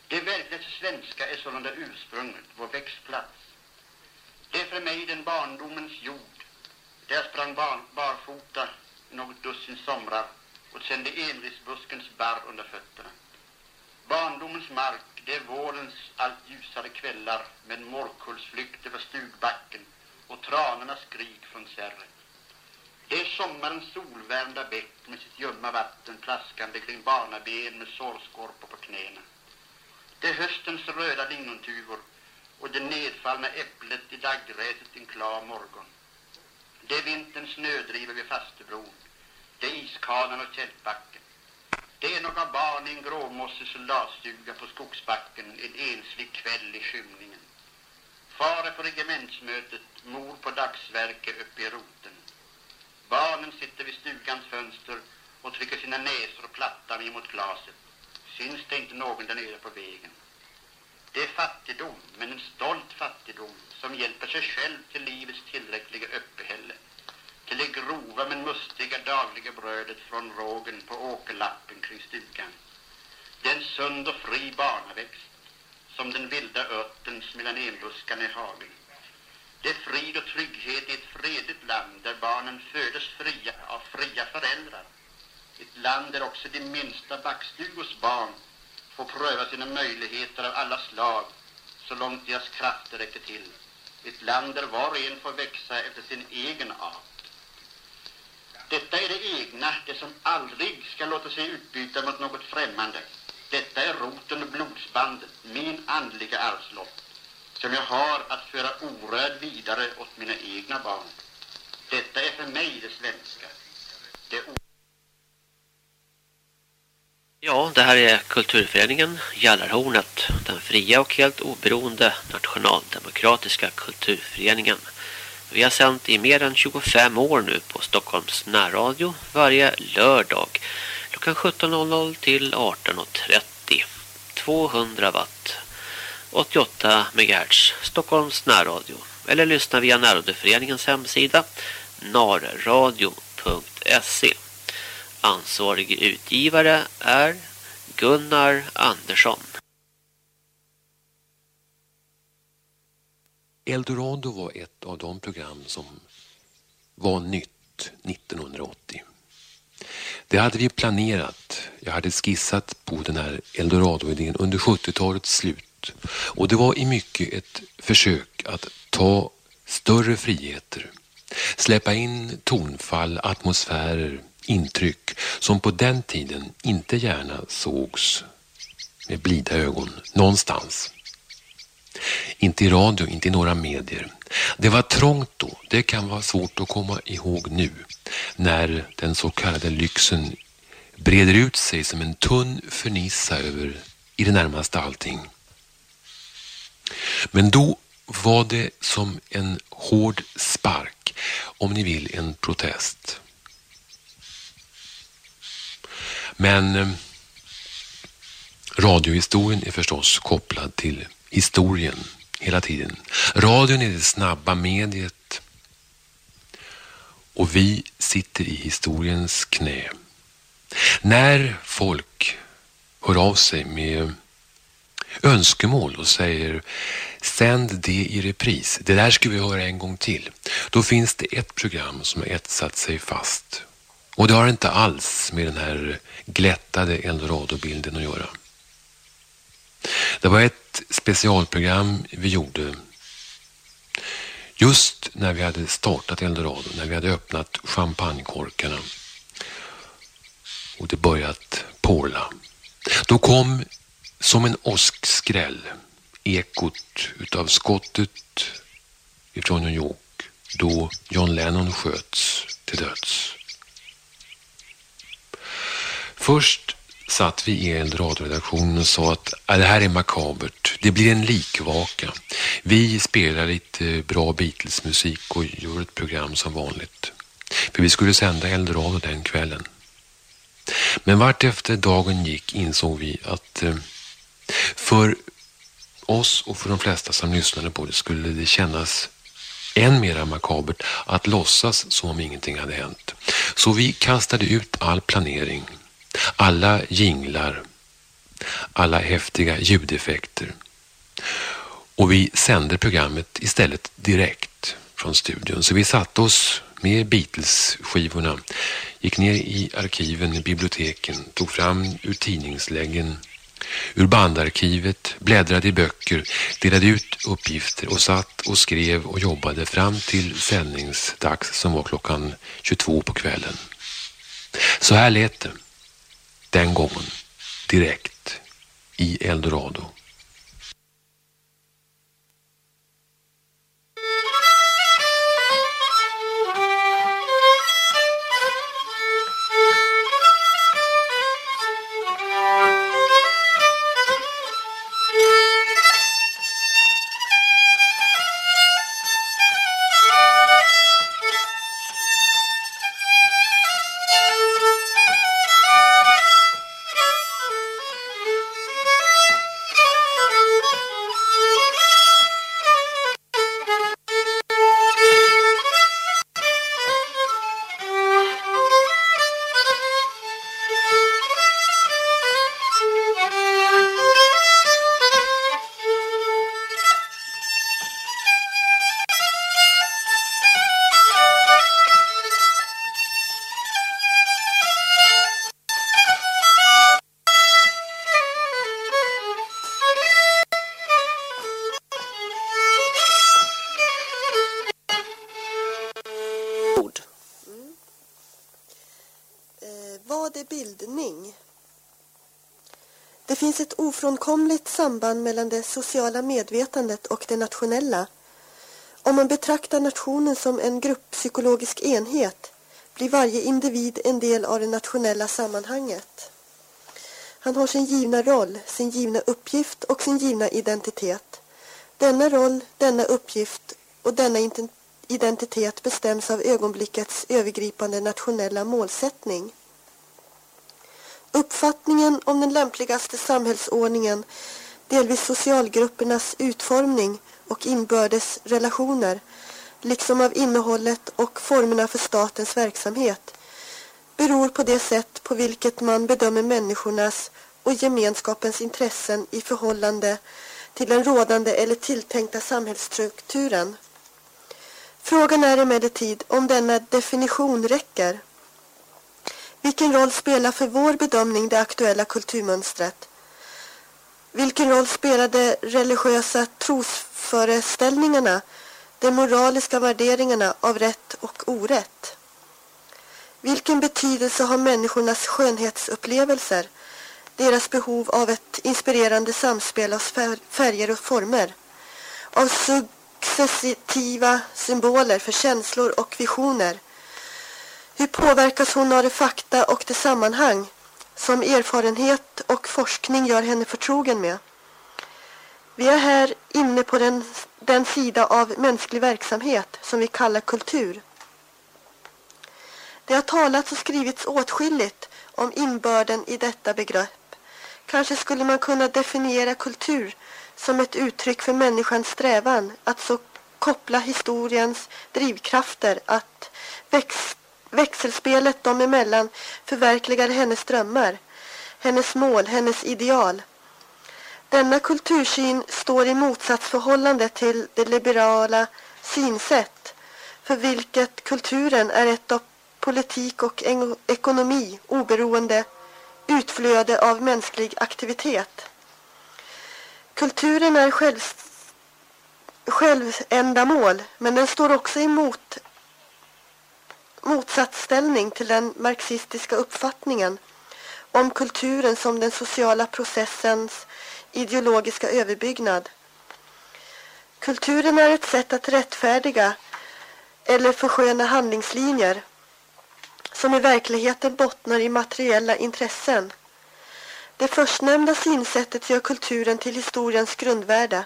Speaker 12: Det verkligt svenska är sålunda ursprunget, vår växtplats. Det är för mig den barndomens jord, där jag sprang bar, barfota något dussin somrar och kände enrisbuskens barr under fötterna. Barndomens mark, det är vårens allt ljusare kvällar med morkullsflykt över stugbacken och tranornas skrik från särret. Det är sommarens solvärmda bäck med sitt ljumma vatten plaskande kring barnaben med sårskorpor på knäna. Det är höstens röda lingontuvor och det nedfallna äpplet i daggräset en klar morgon. Det är vinterns snödrivor vid Fastebron. Det är iskanan och Tältbacken. Det är några barn i en gråmossig soldatstuga på skogsbacken en enslig kväll i skymningen. Far är på regementsmötet, mor på dagsverke uppe i roten. Barnen sitter vid stugans fönster och trycker sina näsor och plattan emot glaset. Syns det inte någon där nere på vägen? Det är fattigdom, men en stolt fattigdom som hjälper sig själv till livets tillräckliga uppehälle. Till det grova men mustiga dagliga brödet från rågen på åkerlappen kring stugan. Det är en sund och fri barnaväxt, som den vilda örtens mellan enbuskarna i hagen. Det är frid och trygghet i ett fredligt land där barnen födes fria av fria föräldrar. Ett land där också de minsta backstugors barn får pröva sina möjligheter av alla slag så långt deras krafter räcker till. Ett land där var och en får växa efter sin egen art. Detta är det egna, det som aldrig ska låta sig utbyta mot något främmande. Detta är roten och blodsbandet, min andliga arvslott, som jag har att föra orörd vidare åt mina egna barn. Detta är för mig det svenska. Det
Speaker 10: Ja, det här är kulturföreningen Jallarhornet, den fria och helt oberoende nationaldemokratiska kulturföreningen. Vi har sänt i mer än 25 år nu på Stockholms närradio varje lördag klockan 17.00 till 18.30. 200 watt. 88 MHz Stockholms närradio. Eller lyssna via närradioföreningens hemsida narradio.se. Ansvarig utgivare är Gunnar Andersson.
Speaker 13: Eldorado var ett av de program som var nytt 1980. Det hade vi planerat. Jag hade skissat på den här Eldorado-idén under 70-talets slut. Och det var i mycket ett försök att ta större friheter. Släppa in tonfall, atmosfärer, intryck som på den tiden inte gärna sågs med blida ögon någonstans. Inte i radio, inte i några medier. Det var trångt då, det kan vara svårt att komma ihåg nu. När den så kallade lyxen breder ut sig som en tunn fernissa över i det närmaste allting. Men då var det som en hård spark, om ni vill en protest. Men eh, radiohistorien är förstås kopplad till historien hela tiden. Radion är det snabba mediet och vi sitter i historiens knä. När folk hör av sig med önskemål och säger sänd det i repris. Det där ska vi höra en gång till. Då finns det ett program som har etsat sig fast. Och det har inte alls med den här glättade Eldorado-bilden att göra. Det var ett specialprogram vi gjorde just när vi hade startat Eldorado, när vi hade öppnat champagnekorkarna och det börjat porla. Då kom som en åskskräll ekot utav skottet ifrån New York då John Lennon sköts till döds. Först satt vi i Eldradioredaktionen och sa att ah, det här är makabert. Det blir en likvaka. Vi spelar lite eh, bra Beatles-musik och gör ett program som vanligt. För vi skulle sända Eldorado den kvällen. Men vart efter dagen gick insåg vi att eh, för oss och för de flesta som lyssnade på det skulle det kännas än mera makabert att låtsas som om ingenting hade hänt. Så vi kastade ut all planering, alla jinglar, alla häftiga ljudeffekter. Och vi sände programmet istället direkt från studion. Så vi satte oss med Beatles-skivorna, gick ner i arkiven i biblioteken, tog fram ur tidningsläggen ur bandarkivet, bläddrade i böcker, delade ut uppgifter och satt och skrev och jobbade fram till sändningsdags som var klockan 22 på kvällen. Så här lät det den gången, direkt i Eldorado.
Speaker 14: Samband mellan det sociala medvetandet och det nationella. Om man betraktar nationen som en grupppsykologisk enhet blir varje individ en del av det nationella sammanhanget. Han har sin givna roll, sin givna uppgift och sin givna identitet. Denna roll, denna uppgift och denna identitet bestäms av ögonblickets övergripande nationella målsättning. Uppfattningen om den lämpligaste samhällsordningen, delvis socialgruppernas utformning och inbördes relationer, liksom av innehållet och formerna för statens verksamhet, beror på det sätt på vilket man bedömer människornas och gemenskapens intressen i förhållande till den rådande eller tilltänkta samhällsstrukturen. Frågan är emellertid om denna definition räcker. Vilken roll spelar för vår bedömning det aktuella kulturmönstret? Vilken roll spelar de religiösa trosföreställningarna, de moraliska värderingarna av rätt och orätt? Vilken betydelse har människornas skönhetsupplevelser, deras behov av ett inspirerande samspel av färger och former, av successiva symboler för känslor och visioner? Hur påverkas hon av de fakta och det sammanhang som erfarenhet och forskning gör henne förtrogen med? Vi är här inne på den, den sida av mänsklig verksamhet som vi kallar kultur. Det har talats och skrivits åtskilligt om inbörden i detta begrepp. Kanske skulle man kunna definiera kultur som ett uttryck för människans strävan att så koppla historiens drivkrafter att växa växelspelet dem emellan förverkligar hennes drömmar, hennes mål, hennes ideal. Denna kultursyn står i motsatsförhållande till det liberala synsätt för vilket kulturen är ett av politik och ekonomi oberoende utflöde av mänsklig aktivitet. Kulturen är själv, självändamål men den står också emot motsatsställning till den marxistiska uppfattningen om kulturen som den sociala processens ideologiska överbyggnad. Kulturen är ett sätt att rättfärdiga eller försköna handlingslinjer som i verkligheten bottnar i materiella intressen. Det förstnämnda synsättet gör kulturen till historiens grundvärde.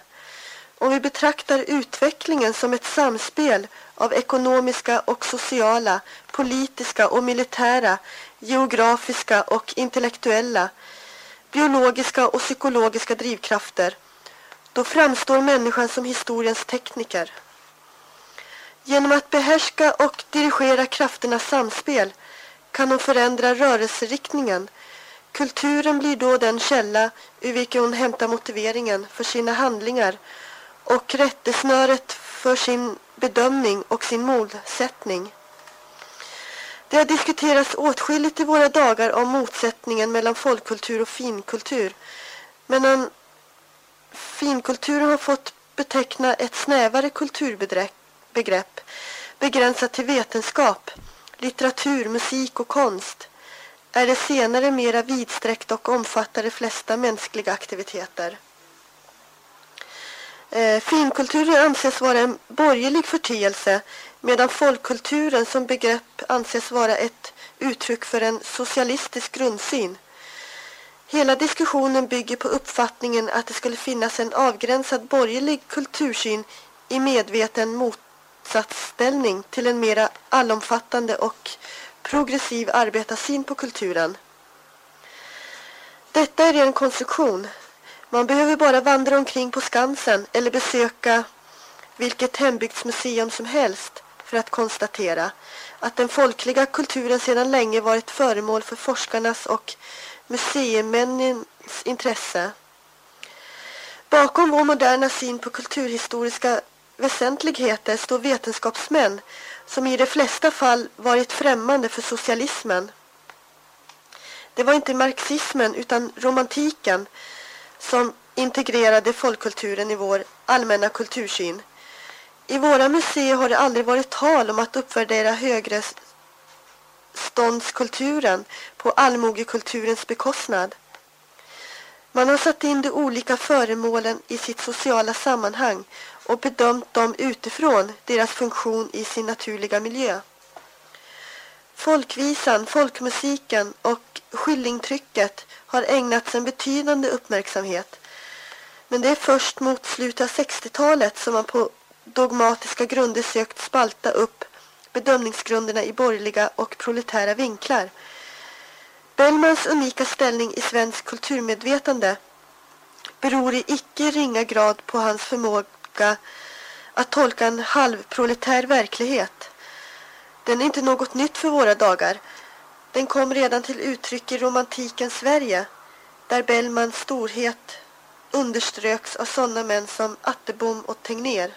Speaker 14: Om vi betraktar utvecklingen som ett samspel av ekonomiska och sociala, politiska och militära, geografiska och intellektuella, biologiska och psykologiska drivkrafter, då framstår människan som historiens tekniker. Genom att behärska och dirigera krafternas samspel kan hon förändra rörelseriktningen. Kulturen blir då den källa ur vilken hon hämtar motiveringen för sina handlingar och rättesnöret för sin bedömning och sin målsättning. Det har diskuterats åtskilligt i våra dagar om motsättningen mellan folkkultur och finkultur. Men finkulturen har fått beteckna ett snävare kulturbegrepp begränsat till vetenskap, litteratur, musik och konst är det senare mera vidsträckt och omfattar de flesta mänskliga aktiviteter. Eh, finkulturen anses vara en borgerlig förteelse medan folkkulturen som begrepp anses vara ett uttryck för en socialistisk grundsyn. Hela diskussionen bygger på uppfattningen att det skulle finnas en avgränsad borgerlig kultursyn i medveten motsatsställning till en mera allomfattande och progressiv arbetarsyn på kulturen. Detta är en konstruktion man behöver bara vandra omkring på Skansen eller besöka vilket hembygdsmuseum som helst för att konstatera att den folkliga kulturen sedan länge varit föremål för forskarnas och museimännens intresse. Bakom vår moderna syn på kulturhistoriska väsentligheter står vetenskapsmän som i de flesta fall varit främmande för socialismen. Det var inte marxismen utan romantiken som integrerade folkkulturen i vår allmänna kultursyn. I våra museer har det aldrig varit tal om att uppvärdera högre ståndskulturen på allmogekulturens bekostnad. Man har satt in de olika föremålen i sitt sociala sammanhang och bedömt dem utifrån deras funktion i sin naturliga miljö. Folkvisan, folkmusiken och skillingtrycket har ägnats en betydande uppmärksamhet. Men det är först mot slutet av 60-talet som man på dogmatiska grunder sökt spalta upp bedömningsgrunderna i borgerliga och proletära vinklar. Bellmans unika ställning i svensk kulturmedvetande beror i icke ringa grad på hans förmåga att tolka en halvproletär verklighet. Den är inte något nytt för våra dagar. Den kom redan till uttryck i romantikens Sverige, där Bellmans storhet underströks av sådana män som Attebom och Tegnér.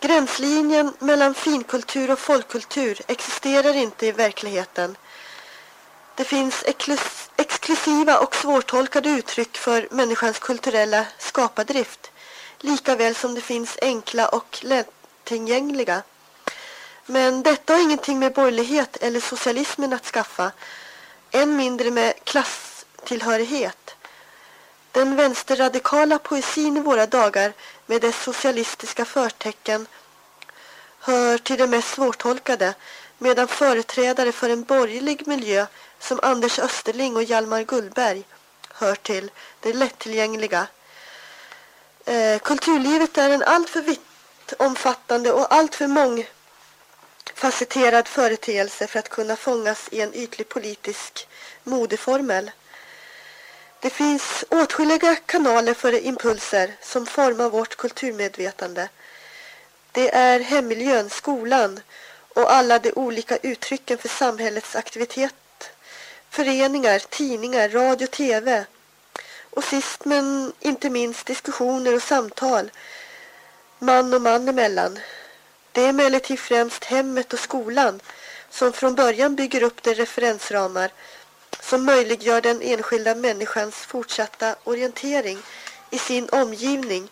Speaker 14: Gränslinjen mellan finkultur och folkkultur existerar inte i verkligheten. Det finns exklusiva och svårtolkade uttryck för människans kulturella skapadrift, lika väl som det finns enkla och lättillgängliga. Men detta har ingenting med borgerlighet eller socialismen att skaffa, än mindre med klasstillhörighet. Den vänsterradikala poesin i våra dagar med dess socialistiska förtecken hör till det mest svårtolkade medan företrädare för en borgerlig miljö som Anders Österling och Hjalmar Gullberg hör till det lättillgängliga. Eh, kulturlivet är en alltför vitt omfattande och alltför facetterad företeelse för att kunna fångas i en ytlig politisk modeformel. Det finns åtskilliga kanaler för impulser som formar vårt kulturmedvetande. Det är hemmiljön, skolan och alla de olika uttrycken för samhällets aktivitet. Föreningar, tidningar, radio, tv. Och sist men inte minst diskussioner och samtal man och man emellan. Det är emellertid främst hemmet och skolan som från början bygger upp de referensramar som möjliggör den enskilda människans fortsatta orientering i sin omgivning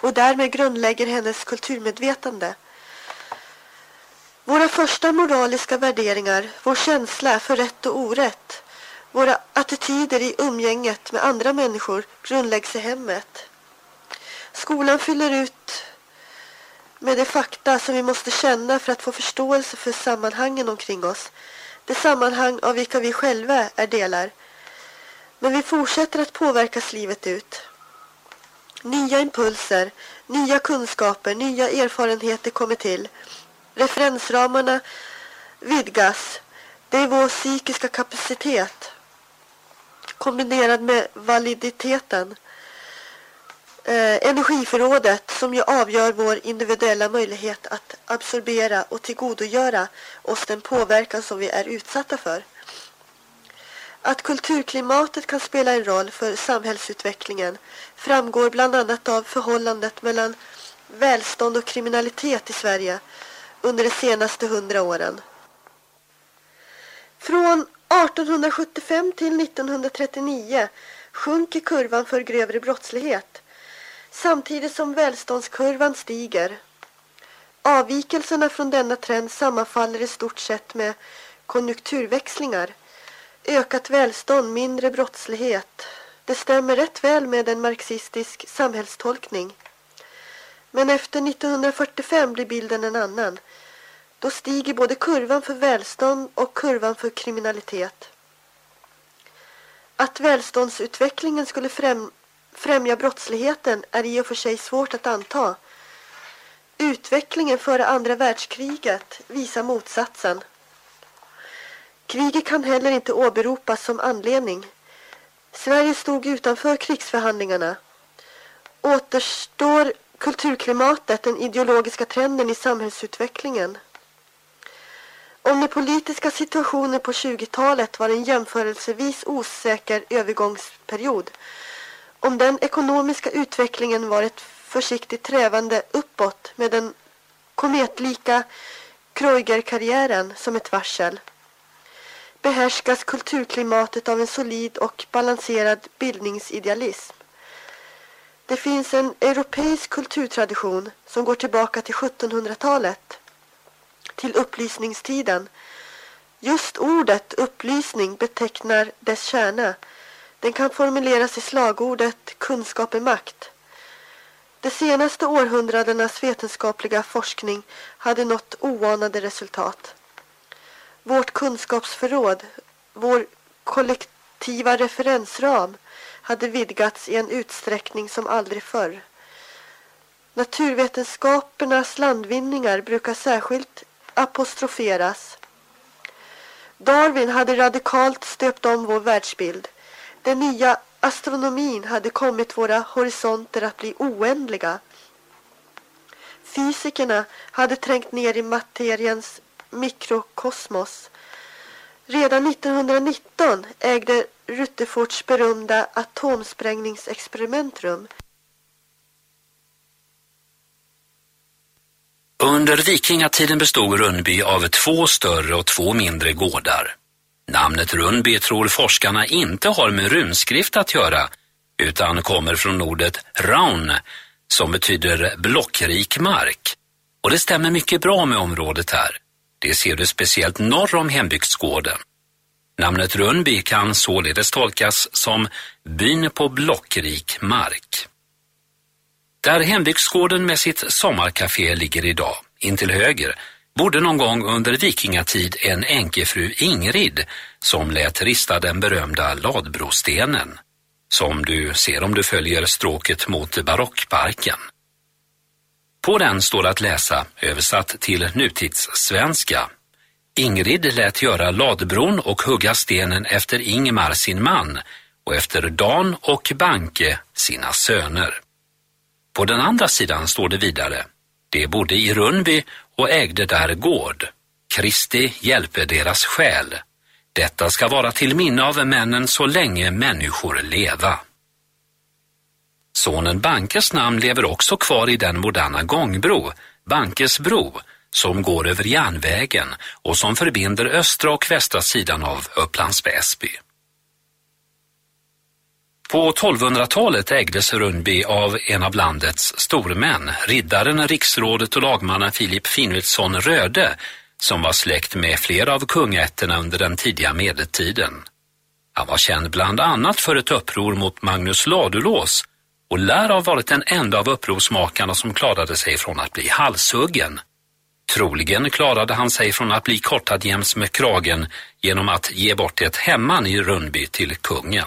Speaker 14: och därmed grundlägger hennes kulturmedvetande. Våra första moraliska värderingar, vår känsla för rätt och orätt, våra attityder i umgänget med andra människor grundläggs i hemmet. Skolan fyller ut med de fakta som vi måste känna för att få förståelse för sammanhangen omkring oss. Det sammanhang av vilka vi själva är delar. Men vi fortsätter att påverkas livet ut. Nya impulser, nya kunskaper, nya erfarenheter kommer till. Referensramarna vidgas. Det är vår psykiska kapacitet kombinerad med validiteten. Eh, energiförrådet som ju avgör vår individuella möjlighet att absorbera och tillgodogöra oss den påverkan som vi är utsatta för. Att kulturklimatet kan spela en roll för samhällsutvecklingen framgår bland annat av förhållandet mellan välstånd och kriminalitet i Sverige under de senaste hundra åren. Från 1875 till 1939 sjunker kurvan för grövre brottslighet samtidigt som välståndskurvan stiger. Avvikelserna från denna trend sammanfaller i stort sett med konjunkturväxlingar. Ökat välstånd, mindre brottslighet. Det stämmer rätt väl med en marxistisk samhällstolkning. Men efter 1945 blir bilden en annan. Då stiger både kurvan för välstånd och kurvan för kriminalitet. Att välståndsutvecklingen skulle främ främja brottsligheten är i och för sig svårt att anta. Utvecklingen före andra världskriget visar motsatsen. Kriget kan heller inte åberopas som anledning. Sverige stod utanför krigsförhandlingarna. Återstår kulturklimatet den ideologiska trenden i samhällsutvecklingen. Om den politiska situationen på 20-talet var en jämförelsevis osäker övergångsperiod om den ekonomiska utvecklingen var ett försiktigt trävande uppåt med den kometlika Kreuger-karriären som ett varsel behärskas kulturklimatet av en solid och balanserad bildningsidealism. Det finns en europeisk kulturtradition som går tillbaka till 1700-talet, till upplysningstiden. Just ordet upplysning betecknar dess kärna den kan formuleras i slagordet kunskap är makt. De senaste århundradenas vetenskapliga forskning hade nått oanade resultat. Vårt kunskapsförråd, vår kollektiva referensram hade vidgats i en utsträckning som aldrig förr. Naturvetenskapernas landvinningar brukar särskilt apostroferas. Darwin hade radikalt stöpt om vår världsbild. Den nya astronomin hade kommit våra horisonter att bli oändliga. Fysikerna hade trängt ner i materiens mikrokosmos. Redan 1919 ägde Rutherfords berömda atomsprängningsexperiment rum.
Speaker 15: Under vikingatiden bestod Rönnby av två större och två mindre gårdar. Namnet Rundby tror forskarna inte har med runskrift att göra utan kommer från ordet raun som betyder blockrik mark. Och det stämmer mycket bra med området här. Det ser du speciellt norr om hembygdsgården. Namnet Rundby kan således tolkas som byn på blockrik mark. Där hembygdsgården med sitt sommarkafé ligger idag, intill höger, bodde någon gång under vikingatid en enkefru Ingrid som lät rista den berömda Ladbrostenen, som du ser om du följer stråket mot barockparken. På den står att läsa, översatt till nutidssvenska. Ingrid lät göra ladbron och hugga stenen efter Ingmar sin man och efter Dan och Banke sina söner. På den andra sidan står det vidare. Det bodde i Rundby och ägde där gård. Kristi hjälper deras själ. Detta ska vara till minne av männen så länge människor leva. Sonen Bankes namn lever också kvar i den moderna gångbro, Bankes bro, som går över järnvägen och som förbinder östra och västra sidan av Upplands Väsby. På 1200-talet ägdes Rundby av en av landets stormän, riddaren, riksrådet och lagmannen Filip Finnvildsson Röde, som var släkt med flera av kungaätterna under den tidiga medeltiden. Han var känd bland annat för ett uppror mot Magnus Ladulås och lär ha varit den enda av upprorsmakarna som klarade sig från att bli halshuggen. Troligen klarade han sig från att bli kortad jäms med kragen genom att ge bort ett hemman i Rundby till kungen.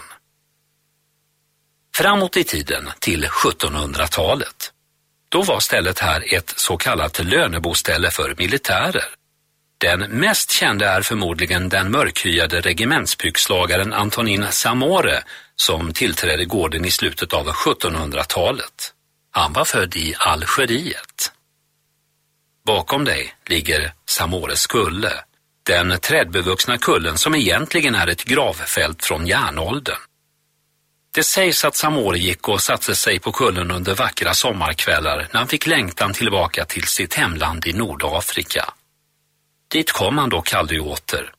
Speaker 15: Framåt i tiden till 1700-talet. Då var stället här ett så kallat löneboställe för militärer. Den mest kände är förmodligen den mörkhyade regementspyxlagaren Antonin Samore som tillträdde gården i slutet av 1700-talet. Han var född i Algeriet. Bakom dig ligger Samores kulle, den trädbevuxna kullen som egentligen är ett gravfält från järnåldern. Det sägs att Samore gick och satte sig på kullen under vackra sommarkvällar när han fick längtan tillbaka till sitt hemland i Nordafrika. Dit kom han dock aldrig åter.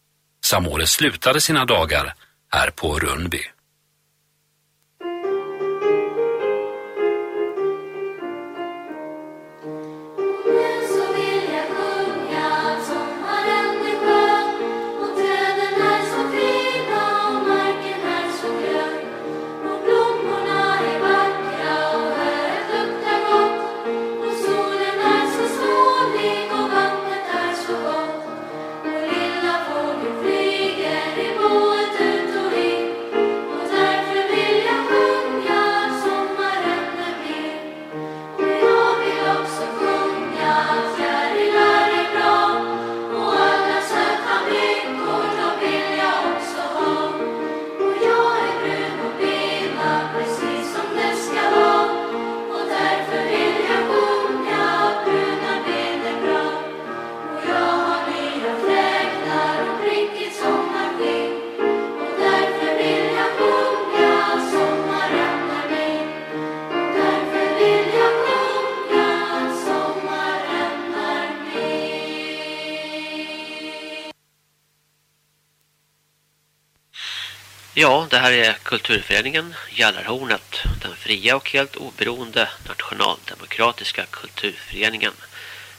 Speaker 15: Samore slutade sina dagar här på Rundby.
Speaker 10: Ja, det här är Kulturföreningen Jallarhornet, den fria och helt oberoende nationaldemokratiska kulturföreningen.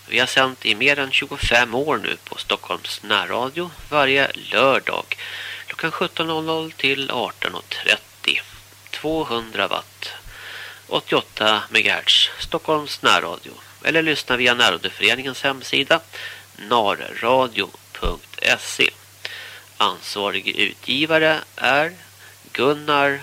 Speaker 10: Vi har sänt i mer än 25 år nu på Stockholms närradio varje lördag klockan 17.00 till 18.30. 200 watt, 88 MHz, Stockholms närradio. Eller lyssna via närradioföreningens hemsida narradio.se. Ansvarig utgivare är Gunnar